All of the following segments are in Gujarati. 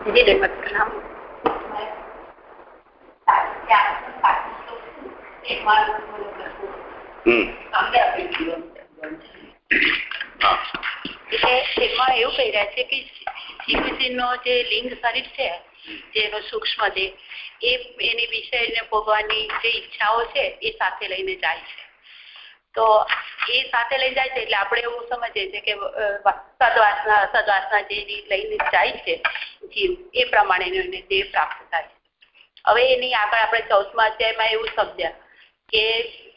જી ડેમત પ્રણામ એટલે એમાં એવું કહી રહ્યા છે કે જીવજી નો જે લિંગ શરીર છે, જેનો સૂક્ષ્મ દેહ, એ એની વિષયને ભોગવાની જે ઈચ્છાઓ છે, એ સાથે લઈને જાય છે. તો એ સાથે લઈ જાય છે એટલે આપણે એવું સમજીએ છીએ કે સદવાસના સદવાસના જે લઈને જાય છે જીવ, એ પ્રમાણે એને દેહ પ્રાપ્ત થાય હવે એની આગળ આપણે ચૌદમા અધ્યાયમાં એવું સમજ્યા કે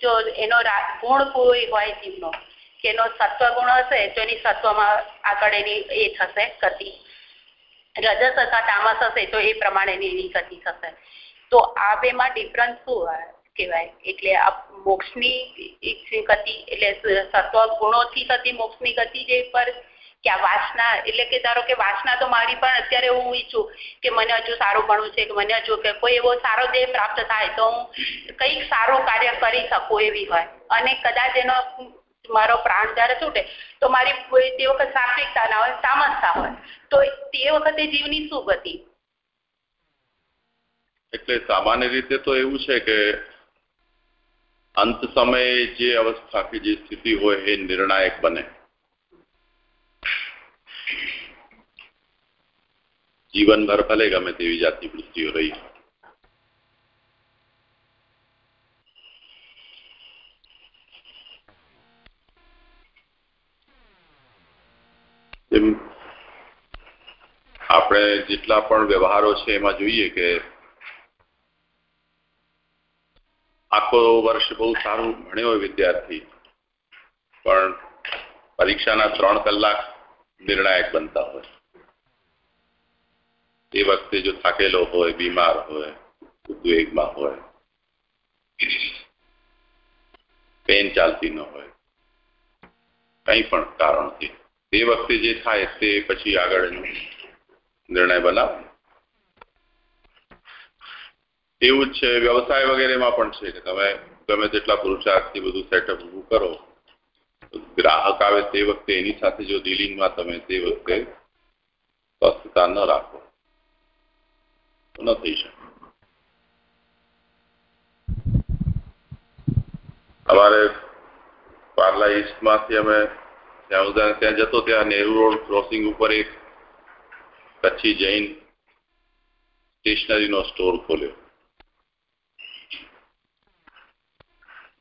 જો એનો ગુણ કોઈ હોય જીવનો, કે એનો સત્વ ગુણ હશે, તો એની સત્વમાં આગળ એની એ થશે ગતિ. રજસ અથવા તામસ હશે, તો એ પ્રમાણેની એની ગતિ થશે. તો આ બેમાં ડિફરન્સ શું કહેવાય. એટલે આ મોક્ષની ગતિ, એટલે સત્વ ગુણોથી થતી મોક્ષની ગતિ જે પર કે આ વાસના, એટલે કે ધારો કે વાસના તો મારી પણ અત્યારે હું ઈચ્છું કે મને હજુ સારું ભણવું છે, કે મને હજુ કે કોઈ એવો સારો દેહ પ્રાપ્ત થાય, તો હું કંઈક સારું કાર્ય કરી શકું એવી હોય. અને કદાચ એનો મારો પ્રાણ જ્યારે છૂટે, તો મારી તે વખત સાત્વિકતા ના હોય સામસતા હોય. તો તે વખતે જીવની શું ગતિ? એટલે સામાન્ય રીતે તો એવું છે કે અંત સમયે જે અવસ્થા કે જે સ્થિતિ હોય એ નિર્ણાયક બને જીવનભર ભલે ગમે તેવી જાતની વૃત્તિઓ રહી આપણે જેટલા પણ વ્યવહારો છે એમાં જોઈએ કે આખો વર્ષ બહુ સારું ભણ્યો હોય વિદ્યાર્થી. પણ પરીક્ષાના ત્રણ કલાક નિર્ણાયક બનતા હોય. એ વખતે જો થાકેલો હોય, બીમાર હોય, ઉદ્વેગમાં હોય પેન ચાલતી ન હોય, કંઈ પણ કારણથી. તે વખતે જે થાય તે પછી આગળ નિર્ણય બનાવો એવું જ છે, વ્યવસાય વગેરેમાં પણ છે કે તમે ગમે તેટલા પુરુષાર્થથી બધું સેટઅપ ઊભું કરો, ગ્રાહક આવે તે વખતે એની સાથે જો ડીલિંગમાં તમે તે વખતે સ્વસ્થતા ન રાખો, તો ન થઈ શકે. અમારે પાર્લા ઈસ્ટમાંથી અમે ત્યાં ઉદાહરણ ત્યાં જતો ત્યાં નેહરુ રોડ ક્રોસિંગ ઉપર એક કચ્છી જૈન સ્ટેશનરીનો સ્ટોર ખોલ્યો.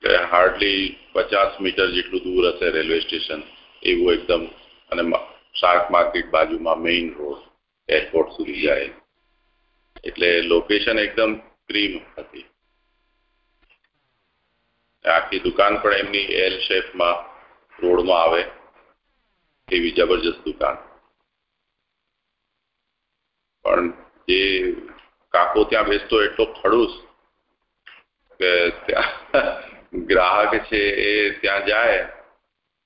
હાર્ડલી પચાસ મીટર જેટલું દૂર હશે રેલવે સ્ટેશન, એવું એકદમ, અને શાક માર્કેટ બાજુમાં મેઇન રોડ, એરપોર્ટ સુધી જાય. એટલે લોકેશન એકદમ ક્રીમ હતી. આખી દુકાન પણ એમની એલ શેપમાં રોડમાં આવે, એવી જબરજસ્ત દુકાન. પણ જે કાકો ત્યાં બેસતો એટલો ખડૂસ, કે ત્યાં ગ્રાહક છે એ ત્યાં જાય,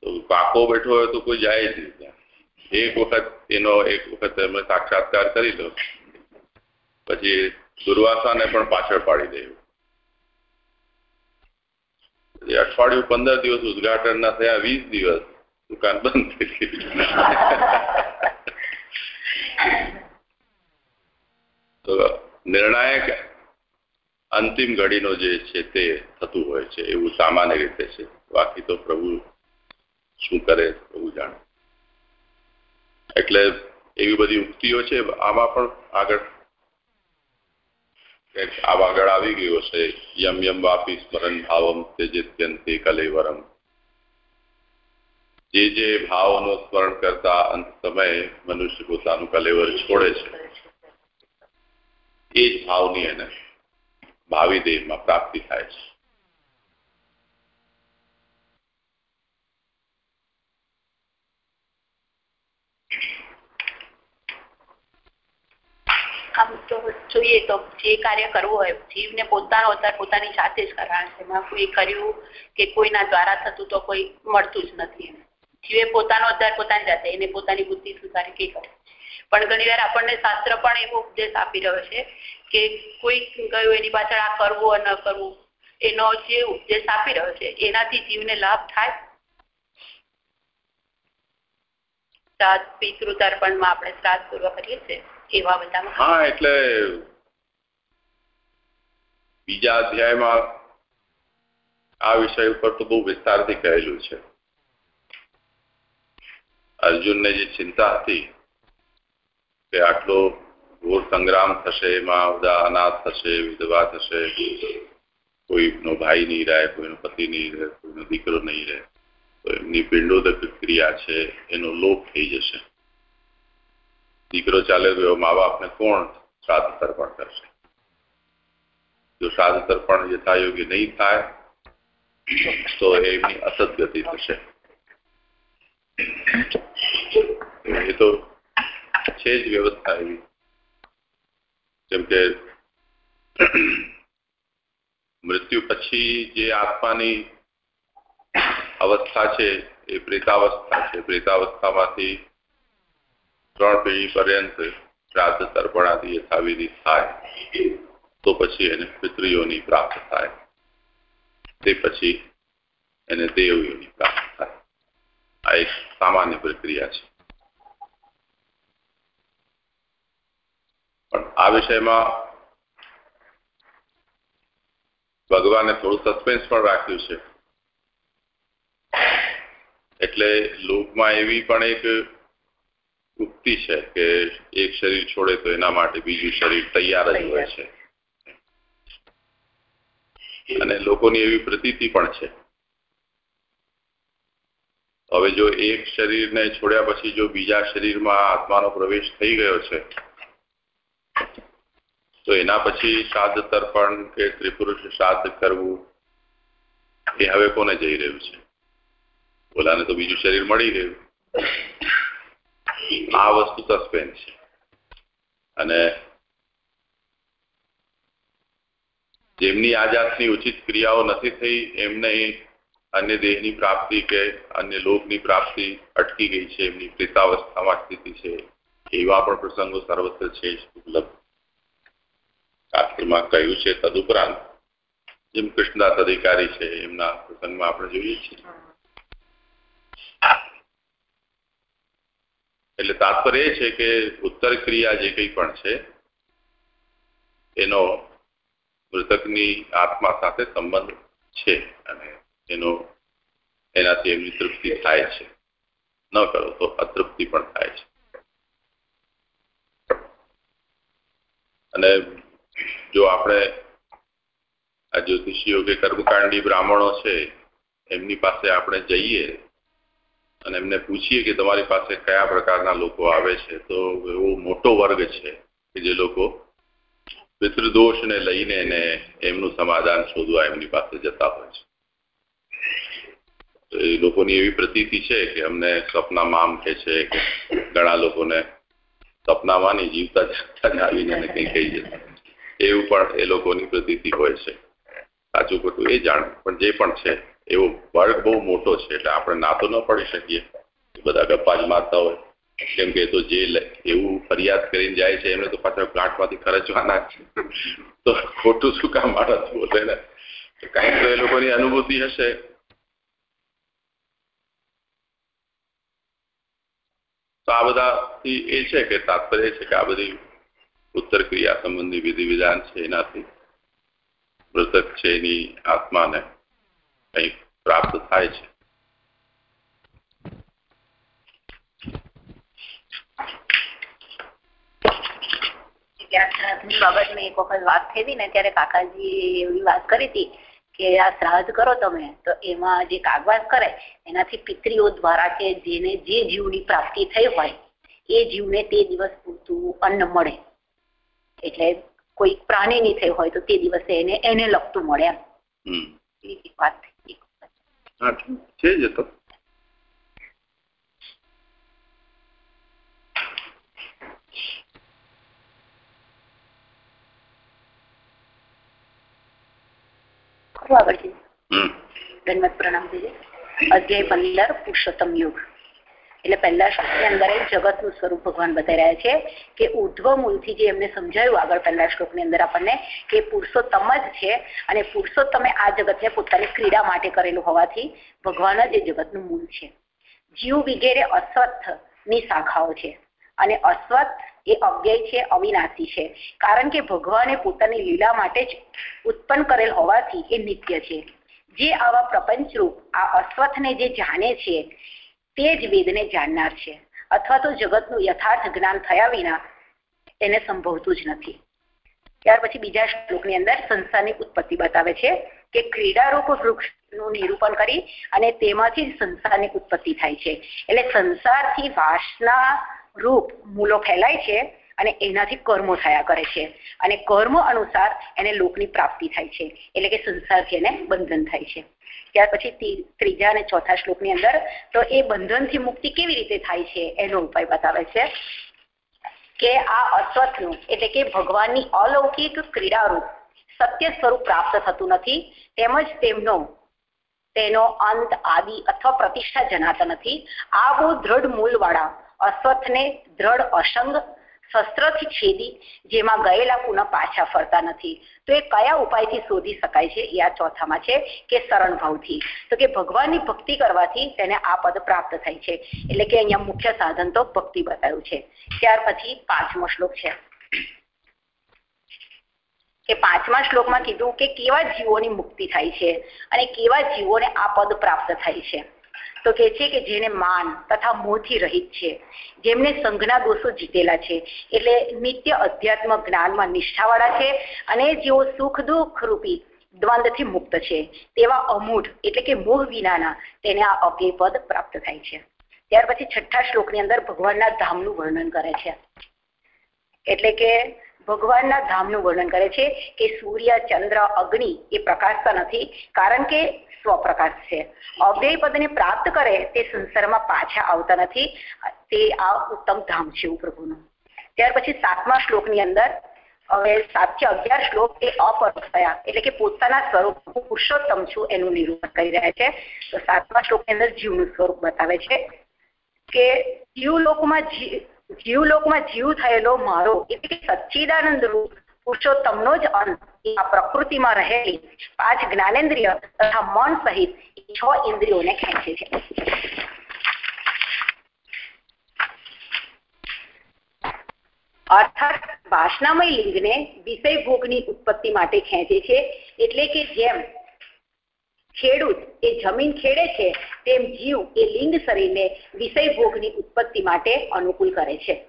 તો કાકો બેઠો હોય તો કોઈ જાય જ નહીં એક વખત એનો એક વખત અમે સાક્ષાત્કાર કરી લો, પછી દુર્વાસાને પણ પાછળ પાડી દેવું અઠવાડિયું પંદર દિવસ ઉદઘાટન ના થયા, વીસ દિવસ દુકાન બંધ તો નિર્ણાયક અંતિમ ઘડીનો જે છે તે થતું હોય છે, એવું સામાન્ય રીતે છે. બાકી તો પ્રભુ શું કરે પ્રભુ જાણે. એટલે એવી બધી ઉક્તિઓ છે, આમાં પણ આગળ આ આગળ આવી ગયો છે યમ યમ વાપી સ્મરણ ભાવમ તેજત્યંતે કલેવરમ. જે જે ભાવનું સ્મરણ કરતા અંત સમયે મનુષ્ય પોતાનું કલેવર છોડે છે, એ જ ભાવની એને ભાવિ દેહમાં પ્રાપ્તિ થાય છે. આમ તો જોઈએ તો જે કાર્ય કરવું હોય, જીવને પોતાનો અવતાર પોતાની સાથે જ કરવાનો છે. એમાં કોઈ કર્યું કે કોઈના દ્વારા થતું તો કોઈ મળતું જ નથી. જીવે પોતાનો અવતાર પોતાની જાતે, એને પોતાની બુદ્ધિ સુધારી કે કરે પણ ઘણીવાર આપણને શાસ્ત્ર પણ એવો ઉપદેશ આપી રહ્યો છે કે કોઈ ગયું એની પાછળ આ કરવું ન કરવું એનો જે ઉપદેશ આપી રહ્યો છે, એનાથી જીવને લાભ થાય. શ્રાદ્ધ પિતૃ તર્પણમાં આપણે શ્રાદ્ધ પૂર્વ કરીએ છીએ એવા બધામાં હા, એટલે બીજા અધ્યાયમાં આ વિષય ઉપર તો બહુ વિસ્તારથી કહેલું છે. અર્જુનને જે ચિંતા હતી કે આટલો ઘોર સંગ્રામ થશે એમાં બધા અનાથ થશે, વિધવા થશે કોઈનો ભાઈ નહીં રહે, કોઈનો પતિ નહીં રહે, કોઈનો દીકરો નહીં રહે, તો એમની પિંડોદક ક્રિયા છે, એનો લોપ થઈ જશે. દીકરો ચાલે ગયો મા બાપને કોણ શ્રાદ્ધ તર્પણ કરશે? જો શ્રાદ્ધ તર્પણ યથાયોગ્ય નહીં થાય, તો એમની અસદગતિ થશે. એ તો છે જ વ્યવસ્થા એવી. જેમ કે મૃત્યુ પછી જે આત્માની અવસ્થા છે, એ પ્રેતાવસ્થા છે. પ્રેતાવસ્થામાંથી ત્રણ પેઢી પર્યંત શ્રાદ્ધ તર્પણાથી યથાવિધિ થાય. તો પછી એને પિતૃયોની પ્રાપ્ત થાય. તે પછી એને દેવયોની પ્રાપ્ત થાય. આ એક સામાન્ય પ્રક્રિયા છે. આ વિષયમાં ભગવાને થોડું સસ્પેન્સ પણ રાખ્યું છે. એટલે લોકમાં એવી પણ એક ઉક્તિ છે કે એક શરીર છોડે તો એના માટે બીજું શરીર તૈયાર જ હોય છે. અને લોકોની એવી પ્રતીતિ પણ છે. હવે જો એક શરીરને છોડ્યા પછી જો બીજા શરીરમાં આત્માનો પ્રવેશ થઈ ગયો છે તો એના પછી શ્રાદ્ધ તર્પણ કે ત્રિપુરુષ શ્રાદ્ધ કરવું, એ હવે કોને જઈ રહ્યું છે? ઓલાને તો બીજું શરીર મળી ગયું આ વસ્તુ સસ્પેન્સ છે. અને જેમની આ જાતની ઉચિત ક્રિયાઓ નથી થઈ, એમને અન્ય દેહની પ્રાપ્તિ કે અન્ય લોકની પ્રાપ્તિ અટકી ગઈ છે, એમની પ્રેતાવસ્થામાં એવા પણ પ્રસંગો સર્વત્ર છે ઉપલબ્ધ. કહ્યું છે, તદુપરાંત જેમ કૃષ્ણદાસ અધિકારી છે, એમના પ્રસંગમાં આપણે જોઈએ છીએ. એટલે તાત્પર્ય એ છે કે ઉત્તર ક્રિયા જે કંઈ પણ છે, એનો મૃતકની આત્મા સાથે સંબંધ છે અને એનો એનાથી એમની તૃપ્તિ થાય છે. ન કરો તો અતૃપ્તિ પણ થાય છે. અને જો આપણે આ જ્યોતિષીઓ કે કર્મકાંડી બ્રાહ્મણો છે, એમની પાસે આપણે જઈએ અને એમને પૂછીએ કે તમારી પાસે કયા પ્રકારના લોકો આવે છે, તો એવો મોટો વર્ગ છે કે જે લોકો પિતૃદોષને લઈને એને એમનું સમાધાન શોધવા એમની પાસે જતા હોય છે. તો એ લોકોની એવી પ્રતીતિ છે કે અમને સ્વપ્નમાં આમ કે છે કે ઘણા લોકોને સપનામાં નહીં જીવતા જાગતા જ આવીને કંઈ કહી જતા એવું પણ એ લોકોની પ્રતીતિ હોય છે. સાચું ખોટું એ જાણ. પણ જે પણ છે, એવો વર્ગ બહુ મોટો છે, એટલે આપણે ના તો ન પડી શકીએ. બધા ગપ્પા જ મારતા હોય. કેમ કે તો જે એવું ફરિયાદ કરીને જાય છે, એમને તો પાછા પ્લાન્ટમાંથી ખર્ચવાના છે તો ખોટું શું કામ માણસ બોલે ને? કાંઈક તો એ લોકોની અનુભૂતિ હશે. તો આ બધાથી એ છે કે તાત્પર્ય છે કે આ બધી ઉત્તર ક્રિયા સંબંધી વિધિ વિધાન છે, એનાથી મૃતક છે એની આત્માને કંઈક પ્રાપ્ત થાય છે. બાબત મેં એક વખત વાત થઈ હતી ને ત્યારે કાકાજી એવી વાત કરી હતી કે આ શ્રાદ્ધ કરો તમે તો એમાં જે કાગવાસ કરે એનાથી પિતરીઓ દ્વારા કે જેને જે જીવની પ્રાપ્તિ થઈ હોય એ જીવને તે દિવસ પૂરતું અન્ન મળે. એટલે કોઈ પ્રાણીની થઈ હોય તો તે દિવસે એને એને લગતું મળે એમ. વાત છે તો આગળ છે ધન્યવાદ પ્રણામ થઈએ અધ્યાય પંદર પુરુષોત્તમ યુગ. એટલે પહેલા શ્લોકની અંદર જગતનું સ્વરૂપ ભગવાન બતાવી રહ્યા છે કે ઉર્ધ્વ મૂળથી જે એમને સમજાયું આગળ પહેલા શ્લોકની અંદર આપણને કે પુરુષોત્તમ જ છે અને પુરુષોત્તમે આ જગતને પોતાની ક્રીડા માટે કરેલું હોવાથી ભગવાન જ એ જગતનું મૂળ છે. જીવ વગેરે અસ્વસ્થની શાખાઓ છે અને અશ્વત્થ એ અવ્યય છે, અવિનાશી છે. કારણ કે ભગવાને પોતાની લીલા માટે જ ઉત્પન્ન કરેલ હોવાથી એ નિત્ય છે. જે આવા પ્રપંચરૂપ, આ અશ્વથને જે જાણે છે, તે જ વેદને જાણનાર છે. અથવા તો જગતનું યથાર્થ જ્ઞાન થયા વિના એને સંભવતું જ નથી. ત્યાર પછી બીજા શ્લોકની અંદર સંસારની ઉત્પત્તિ બતાવે છે કે ક્રીડારૂપ વૃક્ષનું નિરૂપણ કરી અને તેમાંથી સંસારની ઉત્પત્તિ થાય છે. એટલે સંસારથી વાસના રૂપ મૂલો ફેલાય છે અને એનાથી કર્મો થયા કરે છે. અને કર્મ અનુસાર એને લોકની પ્રાપ્તિ થાય છે. એટલે કે સંસારથી એને બંધન થાય છે. ત્યાર પછી ત્રીજા અને ચોથા શ્લોકની અંદર, તો એ બંધનથી મુક્તિ કેવી રીતે થાય છે? એનો ઉપાય બતાવે છે કે આ અશ્વથનું એટલે કે ભગવાનની અલૌકિક ક્રીડારૂપ સત્ય સ્વરૂપ પ્રાપ્ત થતું નથી. તેમજ તેમનો, તેનો અંત, આદિ અથવા પ્રતિષ્ઠા જણાતા નથી. આ બહુ દ્રઢ મૂળવાળા અશ્વત્થને દ્રઢ અસંગ શસ્ત્રથી છેદી, જેમાં ગયેલા પુનઃ પાછા ફરતા નથી. તો એ કયા ઉપાયથી શોધી શકાય છે? એ આ ચોથામાં છે કે શરણ ભાવથી. તો કે ભગવાનની ભક્તિ કરવાથી તેને આ પદ પ્રાપ્ત થાય છે. એટલે કે અહીંયા મુખ્ય સાધન તો ભક્તિ બતાવ્યું છે. ત્યાર પછી પાંચમો શ્લોક છે. કે પાંચમા શ્લોકમાં કીધું કે કેવા જીવોની મુક્તિ થાય છે અને કેવા જીવોને આ પદ પ્રાપ્ત થાય છે. તો કે છે કે જેને માન તથા મોહથી રહિત છે. જેમને સંઘના દોષો જીતેલા છે. એટલે નિત્ય અધ્યાત્મ જ્ઞાનમાં નિષ્ઠાવાળા છે અને જેઓ સુખ દુઃખ રૂપી દ્વંદથી મુક્ત છે. તેવા અમૂઢ એટલે કે મોહ વિનાના તેને આ અવ્યય પદ પ્રાપ્ત થાય છે. ત્યાર પછી છઠ્ઠા શ્લોકની અંદર ભગવાનના ધામનું વર્ણન કરે છે. એટલે કે ભગવાનના ધામનું વર્ણન કરે છે કે સૂર્ય, ચંદ્ર, અગ્નિ એ પ્રકાશતા નથી. કારણ કે સ્વપ્રકાશ છે અવ્યય પદને પ્રાપ્ત કરે તે સંસારમાં પાછા આવતા નથી. તે આ ઉત્તમ ધામ છે પ્રભુનું. ત્યાર પછી સાતમા શ્લોકની અંદર, હવે સાતથી અગિયાર શ્લોક એ અપરોક્ષ થયા એટલે કે પોતાના સ્વરૂપ, હું પુરુષોત્તમ છું એનું નિરૂપણ કરી રહ્યા છે. તો સાતમા શ્લોકની અંદર જીવનું સ્વરૂપ બતાવે છે કે જીવલોકમાં જીવલોકમાં જીવ થયેલો મારો, એટલે કે સચ્ચિદાનંદ રૂપ પુરુષોત્તમનો જ અંત આ પ્રકૃતિમાં રહેલી પાંચ જ્ઞાનેન્દ્રિય તથા મન સહિત છ ઇન્દ્રિયોને ખેંચે છે. અર્થાત વાસનામય લિંગને વિષય ભોગની ઉત્પત્તિ માટે ખેંચે છે એટલે કે જેમ ખેડૂત એ જમીન ખેડે છે, તેમ જીવ એ લિંગ શરીરને વિષય ભોગની ઉત્પત્તિ માટે અનુકૂળ કરે છે.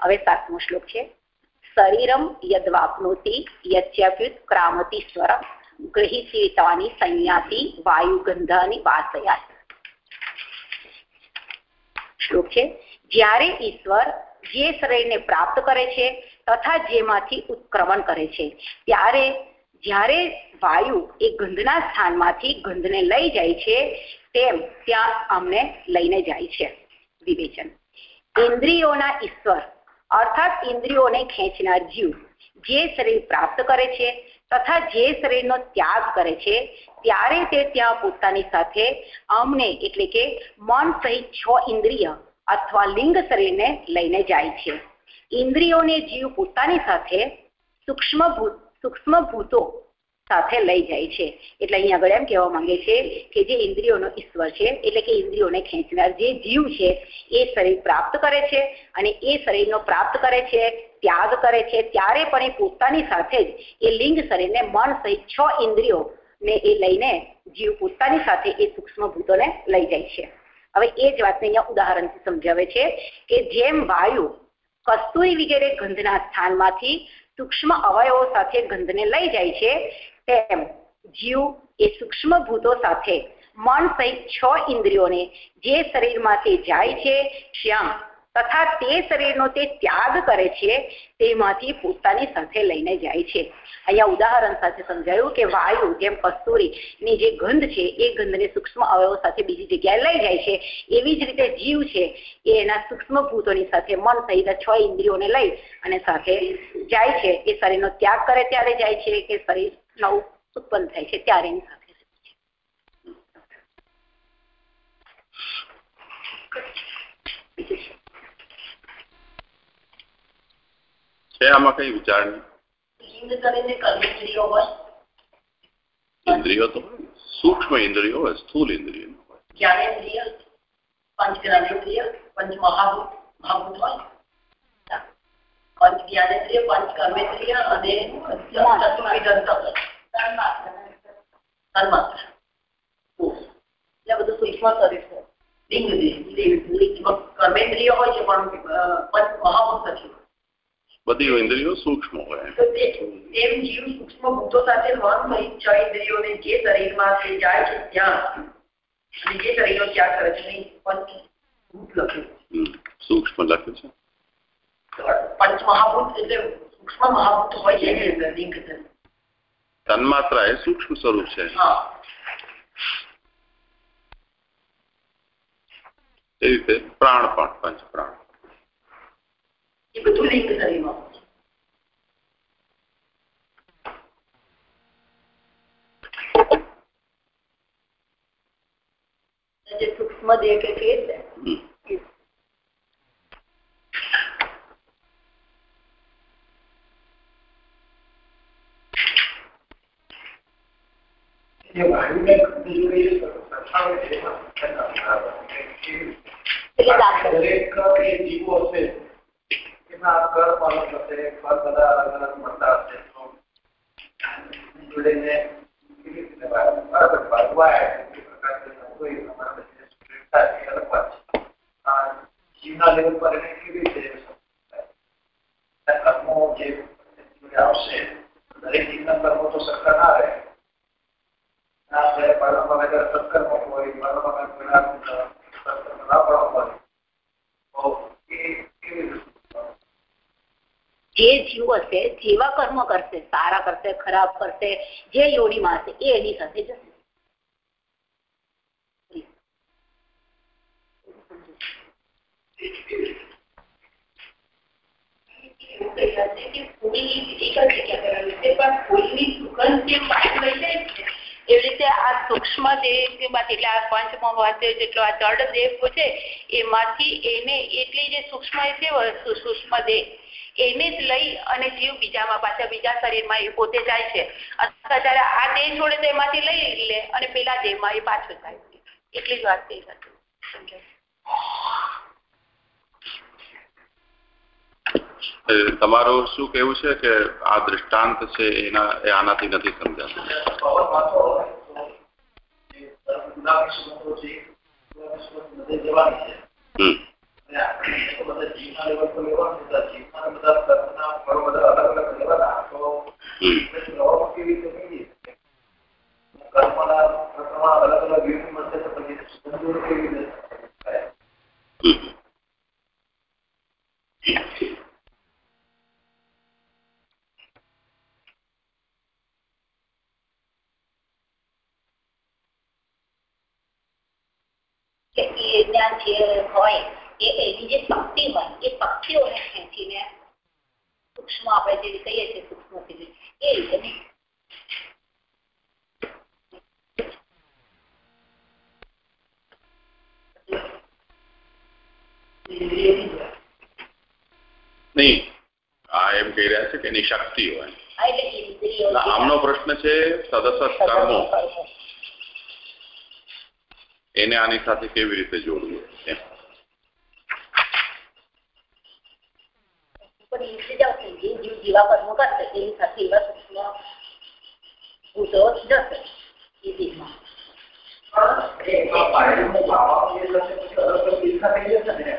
હવે સાતમો શ્લોક છે. શરીરમ યદ્વાપ્નોતિ યચ્યાપ્યુત ક્રામતિ સ્વર ગૃહિસીતાની સંયાતિ વાયુગંધાની વાસયા શ્લોક છે જ્યારે ઈશ્વર જે શરીરને પ્રાપ્ત કરે છે તથા જેમાંથી ઉત્ક્રમણ કરે છે ત્યારે જ્યારે વાયુ એ ગંધના સ્થાનમાંથી ગંધને લઈ જાય છે તેમ ત્યાં અમને લઈને જાય છે વિવેચન ઇન્દ્રિયોના ઈશ્વર અર્થાત ઇન્દ્રિયોને ખેંચનાર જીવ. જે શરીર પ્રાપ્ત કરે છે તથા જે શરીરનો ત્યાગ કરે છે, ત્યારે તે ત્યાં પોતાની સાથે અમને એટલે કે મન સહિત છ ઇન્દ્રિય અથવા લિંગ શરીરને લઈને જાય છે. ઇન્દ્રિયોને જીવ પોતાની સાથે સૂક્ષ્મ ભૂત સૂક્ષ્મ ભૂતો સાથે લઈ જાય છે. એટલે અહીં આગળ એમ કહેવા માંગે છે કે જે ઇન્દ્રિયોનો ઈશ્વર છે, એટલે કે ઇન્દ્રિયોને ખેંચનાર જે જીવ છે, એ શરીર પ્રાપ્ત કરે છે અને એ શરીરનો પ્રાપ્ત કરે છે, ત્યાગ કરે છે. ત્યારે પણ એ પોતાની સાથે જ એ લિંગ શરીરને મન સહિત છ ઇન્દ્રિયો ને એ લઈને જીવ પોતાની સાથે એ સૂક્ષ્મ ભૂતોને લઈ જાય છે. હવે એ જ વાતને અહીંયા ઉદાહરણથી સમજાવે છે કે જેમ વાયુ કસ્તુરી વગેરે ગંધના સ્થાનમાંથી સૂક્ષ્મ અવયવો સાથે ગંધને લઈ જાય છે તેમ જીવ એ સૂક્ષ્મ ભૂતો સાથે મન સહિત છ ઇન્દ્રિયોને જે શરીરમાંથી જાય છે, શ્યામ તથા તે શરીરનો તે ત્યાગ કરે છે, તેમાંથી પોતાની સાથે લઈને જાય છે. અહીંયા ઉદાહરણ સાથે સમજાયું કે વાયુ જેમ કસ્તુરીની જે ગંધ છે, એ ગંધને સૂક્ષ્મ અવયવો સાથે બીજી જગ્યાએ લઈ જાય છે, એવી જ રીતે જીવ છે, એ એના સૂક્ષ્મ ભૂતોની સાથે મન સહિત છ ઇન્દ્રિયોને લઈ અને સાથે જાય છે. એ શરીરનો ત્યાગ કરે ત્યારે જાય છે કે શરીર નવું ઉત્પન્ન થાય છે ત્યારે એની સાથે છે આમાં કઈ વિચાર ઇન્દ્રિયો તો સૂક્ષ્મ ઇન્દ્રિયો હોય સ્થૂલ ઇન્દ્રિયો જ્ઞાનેન્દ્રિય પંચ જ્ઞાનેન્દ્રિય પંચ મહાભૂત મહાભૂત હોય પંચ જ્ઞાનેન્દ્રિય પંચ કર્મેન્દ્રિય અને ચતુર્વિધ અંતઃકરણ. તન્માત્ર એટલે બધું સૂક્ષ્મ શરીર છે. લિંગ કર્મેન્દ્રિય હોય છે પણ પંચ મહાભૂત નથી બધી ઇન્દ્રિયો સૂક્ષ્મ હોય તો તેમ જીવ સૂક્ષ્મ ભૂતો સાથે મન સહિત છ ઇન્દ્રિયોને જે શરીરમાં તે જાય છે ત્યાં અને જે શરીરનો ત્યાગ કરે છે પંચ ભૂત સૂક્ષ્મ લખ્યું છે? પંચ એટલે સૂક્ષ્મ મહાભૂત હોય છે લિંગ તન્માત્રા એ સૂક્ષ્મ સ્વરૂપ છે. એ રીતે પ્રાણ પણ પંચ પ્રાણ એ બધું લિંગ શરીરમાં જે સૂક્ષ્મ દેહ કે એટલે જીવના લેવલ પર એને કેવી રીતે? કર્મો જે આવશે દરેક જીવના કર્મો તો સરખા ના રહે ના જ્યારે પરમાત્મા વગર સત્કર્મ હોય પરમાત્મા વગર સત્કર્મ ના પણ હોય તો એ કેવી રીતે જે જીવ હશે, જેવા કર્મ કરશે, સારા કરશે, ખરાબ કરશે, જે યોનિમાં હશે એ એની સાથે જશે. એવું કહેવાય છે કે ફૂલની એક જ જગ્યા પર આવે છે પણ ફૂલની સુગંધ જે વાયુ લઈ જાય છે એવી રીતે આ સૂક્ષ્મ દેહમાંથી એટલે આ પંચમહાતે જેટલો આ જડ દેહ છે એમાંથી એને એટલી જે સૂક્ષ્મ છે વસ્તુ સૂક્ષ્મ દેહ, એને જ લઈ અને જીવ બીજામાં પાછા બીજા શરીરમાં એ પોતે જાય છે. અથવા ત્યારે આ દેહ છોડે તો એમાંથી લઈ લે અને પેલા દેહમાં એ પાછું જાય એટલી જ વાત થઈ એ તમારું શું કેવું છે કે આ દૃષ્ટાંત છે એના એ આનાથી નથી સમજાતું? પવનમાં તો જે ગુલાબી સુગંધો છે ગુલાબી સુગંધ બધે જવાની છે હમ અને આપણે તો બધા જીવના લેવલ પર લેવાનું બધા જીવના બધા કર્મના ફળો બધા અલગ અલગ લેવાના તો હમ પ્રવાહમાં કેવી રીતે નહીં કર્મના પ્રમાણ અલગ અલગ યુનિટ મળશે તો પછી સુગંધો કેવી રીતે થાય હમ કે એના જે હોય એ એની જે શક્તિ હોય એ શક્તિઓને ખેંચીને સૂક્ષ્મ આપણે જે કહીએ છીએ સૂક્ષ્મ શરીર એ રીતે નહીં નહીં આ એમ કહી રહ્યા છે કે એની શક્તિ હોય. આ એટલે ઇન્દ્રિયો એટલે આમનો પ્રશ્ન છે સદસત કર્મો. એને આની સાથે કેવી રીતે જોડવું? એમ. એ જીવ કર્મો કરશે. એની સાથે એવા સૂક્ષ્મ ભૂતો જશે એ એમાં વાયુનું લાવવાનું જે થશે પછી સાથે દિશા થઈ જશે ને.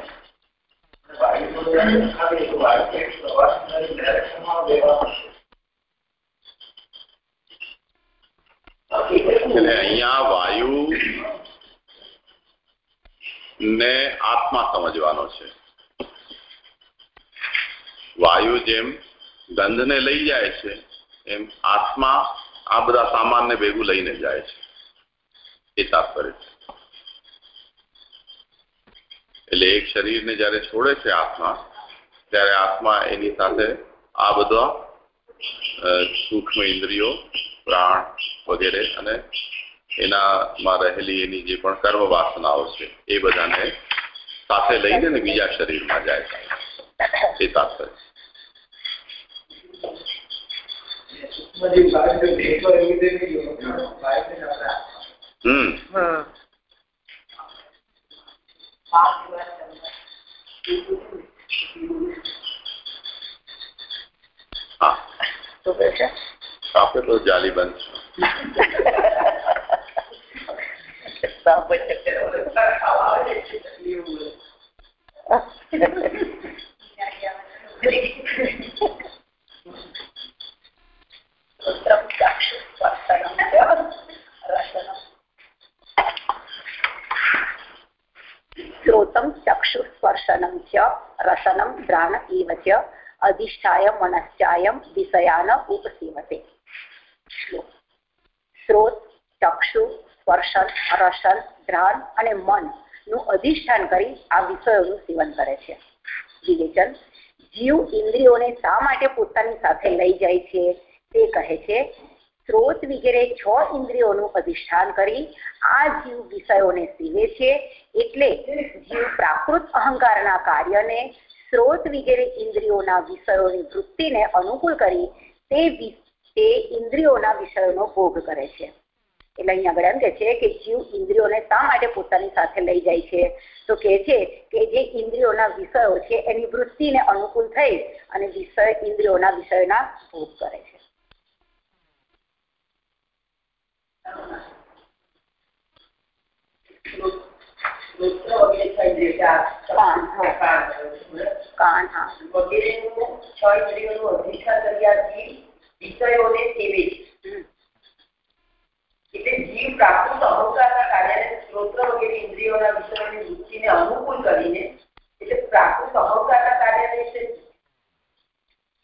ને આત્મા સમજવાનો છે. વાયુ જેમ ગંધને લઈ જાય છે, એમ આત્મા આ બધા સામાનને ભેગું લઈને જાય છે. એ તાત્પર્ય છે. એટલે એક શરીરને જ્યારે છોડે છે આત્મા ત્યારે આત્મા એની સાથે આ બધા સૂક્ષ્મ ઇન્દ્રિયો પ્રાણ વગેરે અને એનામાં રહેલી એની જે પણ કર્મ વાસનાઓ છે એ બધાને સાથે લઈને ને બીજા શરીરમાં જાય છે. એ આપણે હમ. શું કહે આપણે તો જાલી બંધ શ્રોતમ चक्षुस्पर्शनं च, रसनं દ્રાણ इव च, अधिष्ठाय मनश्चायं विषयान उपसीमते સ્રોત ચક્ષુ સ્પર્શન રસન ધ્રાન અને મનનું અધિષ્ઠાન કરી આ વિષયોનું સેવન કરે છે। વિવેચન, જીવ ઇન્દ્રિયોને શા માટે પોતાની સાથે લઈ જાય છે તે કહે છે સ્ત્રોત વગેરે છ ઇન્દ્રિયોનું અધિષ્ઠાન કરી આ જીવ વિષયોને સીવે છે એટલે જીવ પ્રાકૃત અહંકારના કાર્યને, સ્ત્રોત વગેરે ઇન્દ્રિયોના વિષયોની વૃત્તિને અનુકૂળ કરી તે તે ઇન્દ્રિયોના વિષયોનો ભોગ કરે છે. એટલે અહીં આગળ એમ કે છે કે જીવ ઇન્દ્રિયોને શા માટે પોતાની સાથે લઈ જાય છે? તો કે છે કે જે ઇન્દ્રિયોના વિષયો છે એની વૃત્તિને અનુકૂળ થઈ અને વિષય, ઇન્દ્રિયોના વિષયોના ભોગ કરે છે. કાન હા. વગેરેનું છ ઇન્દ્રિયોનું અધિષ્ઠાન કર્યા જીવ વિષયોને સેવે છે. એટલે જીવ પ્રાકૃત અહંકારના કાર્યને સ્ત્રોત્ર વગેરે ઇન્દ્રિયોના વિષયોની વૃત્તિને અનુકૂળ કરીને એટલે પ્રાકૃત અહંકારના કાર્યને એટલે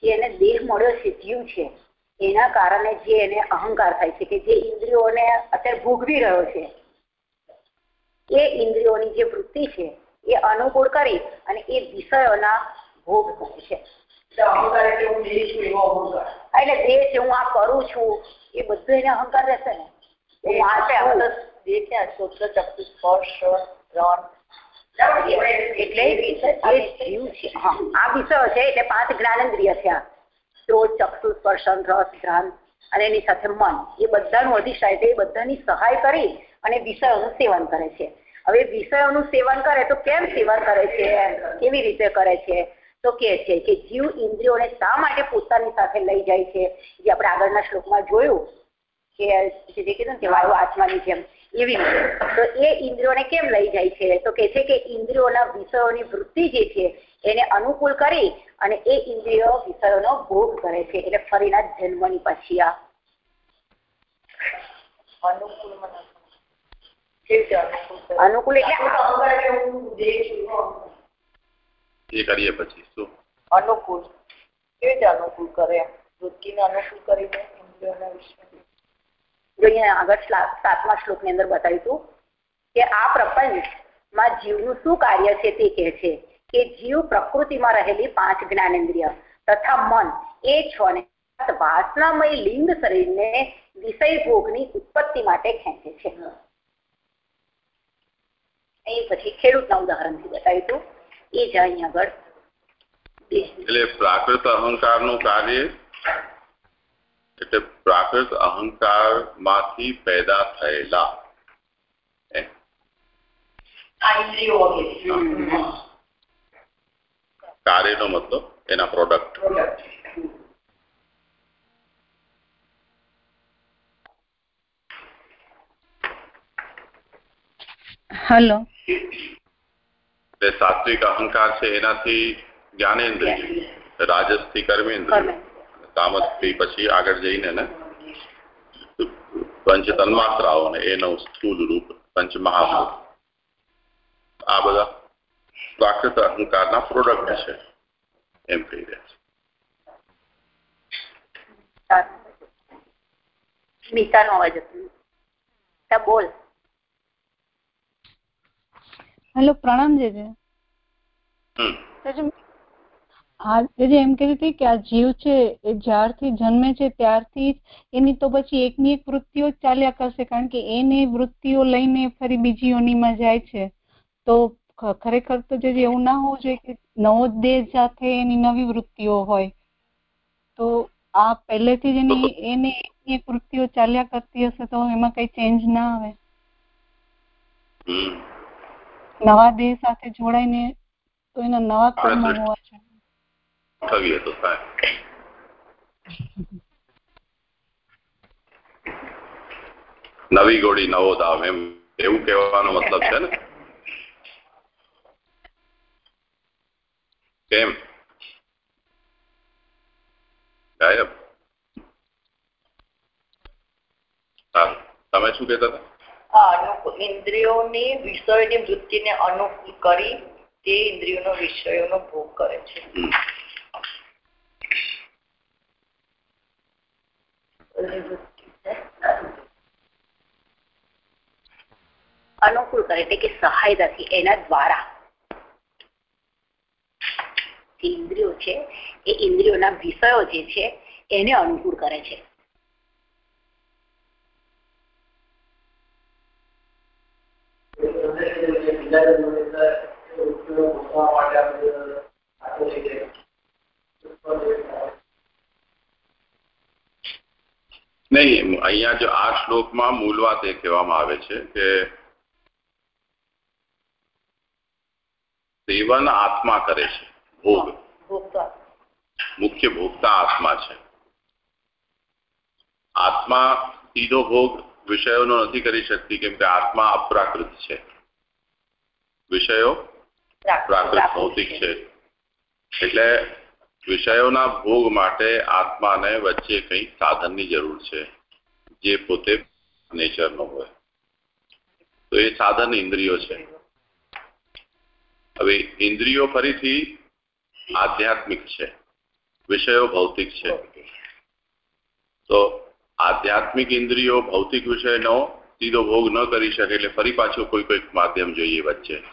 એને દેહ મળ્યો છે જીવ છે એના કારણે જે એને અહંકાર થાય છે કે જે ઇન્દ્રિયોને અત્યારે ભોગવી રહ્યો છે એ ઇન્દ્રિયોની જે વૃત્તિ છે એ અનુકૂળ કરી અને એ વિષયોના ભોગ કરે છે. એટલે જે દેહ છું હું આ કરું છું એ બધું એને અહંકાર રહેશે ને? પાંચ જ્ઞાનેન્દ્રિય થયા સ્ત્રોત ચક્ષુ સ્પર્શન રસ ધ્યાન અને એની સાથે મન. એ બધાનું અધિષ્ઠાય છે એ બધાની સહાય કરી અને વિષયોનું સેવન કરે છે. હવે વિષયોનું સેવન કરે તો કેમ સેવન કરે છે? કેવી રીતે કરે છે? તો કે છે કે જીવ ઇન્દ્રિયોને શા માટે પોતાની સાથે લઈ જાય છે? જે આપણે આગળના શ્લોકમાં જોયું કે જે કીધું ને કે વાયુ આત્માની જેમ, એવી રીતે. તો એ ઇન્દ્રિયોને કેમ લઈ જાય છે? તો કે છે કે ઇન્દ્રિયોના વિષયોની વૃત્તિ જે છે, એને અનુકૂળ કરી અને એ ઇન્દ્રિયો વિષયોનો ભોગ કરે છે. એટલે ફરીના જન્મની પછી આ અનુકૂળ અહંકાર એટલે. એ કરીએ પછી શું? અનુકૂળ. કેવી રીતે અનુકૂળ કરે વૃત્તિને અનુકૂળ કરીને ઇન્દ્રિયોના વિશે અહીંયા આગળ સાતમા શ્લોકની અંદર બતાવ્યું હતું કે આ પ્રપંચમાં જીવનું શું કાર્ય છે તે કહે છે કે જીવ પ્રકૃતિમાં રહેલી પાંચ જ્ઞાનેન્દ્રિય તથા મન એ છ ને વાસનામય લિંગ શરીરને વિષય ભોગની ઉત્પત્તિ માટે ખેંચે છે. એ પછી ખેડૂતના ઉદાહરણથી બતાવ્યું એ જ અહીં આગળ. એટલે પ્રાકૃત અહંકારનું કાર્ય એટલે પ્રાકૃત અહંકારમાંથી પેદા થયેલા. કાર્યનો મતલબ એના પ્રોડક્ટ પ્રોડક્ટ હલો. એટલે સાત્વિક અહંકાર છે એનાથી જ્ઞાનેન્દ્રિય રાજસથી કર્મેન્દ્રિય. કર્મ. તામસથી પછી આગળ જઈને ને પંચ તન્માત્રાઓ ને એનું સ્થૂલ રૂપ પંચ મહાભૂત આ બધા પ્રાકૃત અહંકારના પ્રોડક્ટ છે એમ કહી રહ્યા છે. બોલ. હેલો પ્રણામ જેજે જેજે એમ કહેતી હતી કે આ જીવ છે એ જ્યારથી જન્મે છે ત્યારથી એની તો પછી એકની એક વૃત્તિઓ ચાલ્યા કરશે કારણ કે એને વૃત્તિઓ લઈને ફરી બીજી યોનિમાં જાય છે. તો ખરેખર તો જે એવું ના હોવું જોઈએ કે નવો દેહ સાથે એની નવી વૃત્તિઓ હોય. તો આ પહેલેથી જ એની એને એકની એક વૃત્તિઓ ચાલ્યા કરતી હશે તો એમાં કઈ ચેન્જ ના આવે. નવા દેહ સાથે જોડાઈને તો એના નવા કર્મ હોવા જોઈએ. તો થાય નવી ગોળી નવો દાવ એમ એવું કહેવાનો મતલબ છે ને? કેમ? સાહેબ તમે શું કહેતા હતા? ઇન્દ્રિયોની વિષયોની વૃત્તિને અનુકૂળ કરી તે ઇન્દ્રિયોનો વિષયોનો ભોગ કરે છે. અનુકૂળ કરે એટલે કે સહાયતાથી એના દ્વારા. ઇન્દ્રિયો છે એ ઇન્દ્રિયોના વિષયો જે છે એને અનુકૂળ કરે છે. નહીં અહીંયા જો આ શ્લોકમાં મૂળ વાત એ કહેવામાં આવે છે કે સેવન આત્મા કરે છે ભોગ. મુખ્ય ભોગતા આત્મા છે. આત્મા સીધો ભોગ વિષયોનો નથી કરી શકતી કેમ કે આત્મા અપ્રાકૃત છે. વિષયો પ્રાકૃત ભૌતિક છે. એટલે વિષયોના ભોગ માટે આત્માને વચ્ચે કંઈક સાધનની જરૂર છે જે પોતે નેચરનો હોય. તો એ સાધન ઇન્દ્રિયો છે. હવે ઇન્દ્રિયો ફરીથી આધ્યાત્મિક છે વિષયો ભૌતિક છે. તો આધ્યાત્મિક ઇન્દ્રિયો ભૌતિક વિષયનો સીધો ભોગ ન કરી શકે એટલે ફરી પાછું કોઈ કોઈક માધ્યમ જોઈએ વચ્ચે.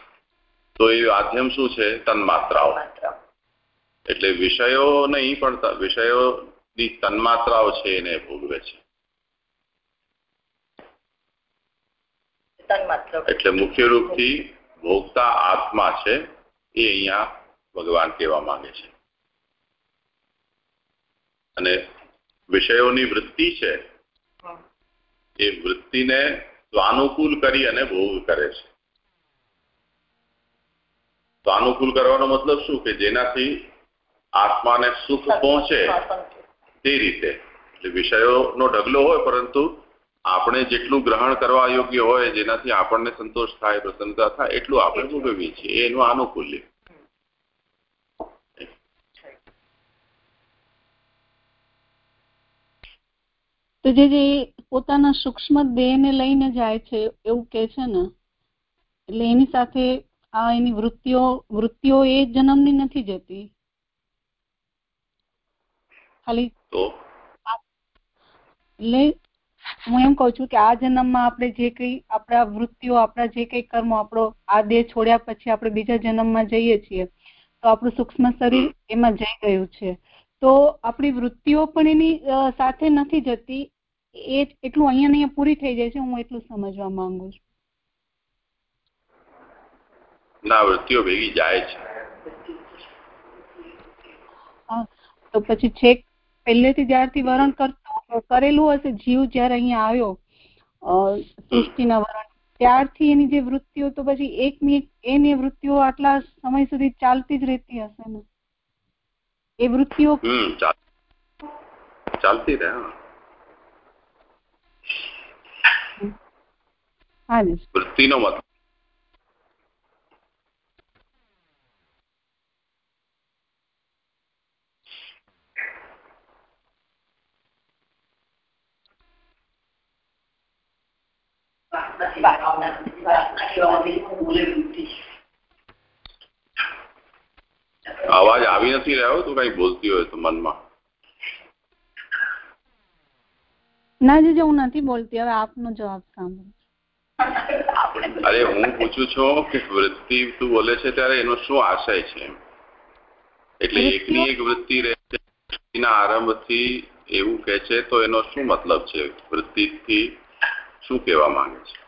તો એ માધ્યમ શું છે? તન્માત્રાઓ. માત્ર એટલે વિષયો નહીં પણ વિષયોની તન્માત્રાઓ છે એને ભોગવે છે. એટલે મુખ્ય રૂપથી ભોગતા આત્મા છે એ અહીંયા ભગવાન કહેવા માંગે છે. અને વિષયોની વૃત્તિ છે એ વૃત્તિને સ્વાનુકૂળ કરી અને ભોગ કરે છે. સ્વાનુકૂળ કરવાનો મતલબ શું? કે જેનાથી આત્માને સુખ પહોંચે. તે રીતે. એટલે વિષયોનો ઢગલો હોય પરંતુ આપણે જેટલું ગ્રહણ કરવા યોગ્ય હોય જેનાથી આપણને સંતોષ થાય પ્રસન્નતા થાય એટલું આપણે ભોગવીએ છીએ. એ એનું આનુકૂલ્ય. તો જે જે પોતાના સૂક્ષ્મ દેહને લઈને જાય છે એવું કે છે ને એટલે એની સાથે આ એની વૃત્તિઓ વૃત્તિઓ એ જન્મની નથી જતી. ખાલી એટલે હું એમ કહું છું કે આ જન્મમાં આપણે જે કઈ આપણા વૃત્તિઓ આપણા જે કઈ કર્મો આપણો આ દેહ છોડ્યા પછી આપણે બીજા જન્મમાં જઈએ છીએ તો આપણું સૂક્ષ્મ શરીર એમાં જઈ ગયું છે. તો આપણી વૃત્તિઓ પણ એની સાથે નથી જતી. એ એટલું અહીંયા ને અહીંયા પૂરી થઈ જાય છે હું એટલું સમજવા માંગુ છું. ના વૃત્તિઓ ભેગી જાય છે. તો પછી છેક પહેલેથી જ્યારથી વરણ કરતો કરેલું હશે જીવ જ્યારે અહીંયા આવ્યો સૃષ્ટિના વરણ ત્યારથી એની જે વૃત્તિઓ તો પછી એકની મિનિટ એની વૃત્તિઓ આટલા સમય સુધી ચાલતી જ રહેતી હશે ને? એ વૃત્તિઓ ચાલતી રહે વૃત્તિનો મતલબ અવાજ આવી નથી રહ્યો? તું કઈ બોલતી હોય તો મનમાં. ના જીજે હું નથી બોલતી. હવે આપનો જવાબ સાંભળો. અરે હું પૂછું છું કે વૃત્તિ તું બોલે છે ત્યારે એનો શું આશય છે? એમ? એટલે એકની એક વૃત્તિ રહે છે આરંભથી એવું કે છે તો એનો શું મતલબ છે વૃત્તિથી શું કહેવા માંગે છે?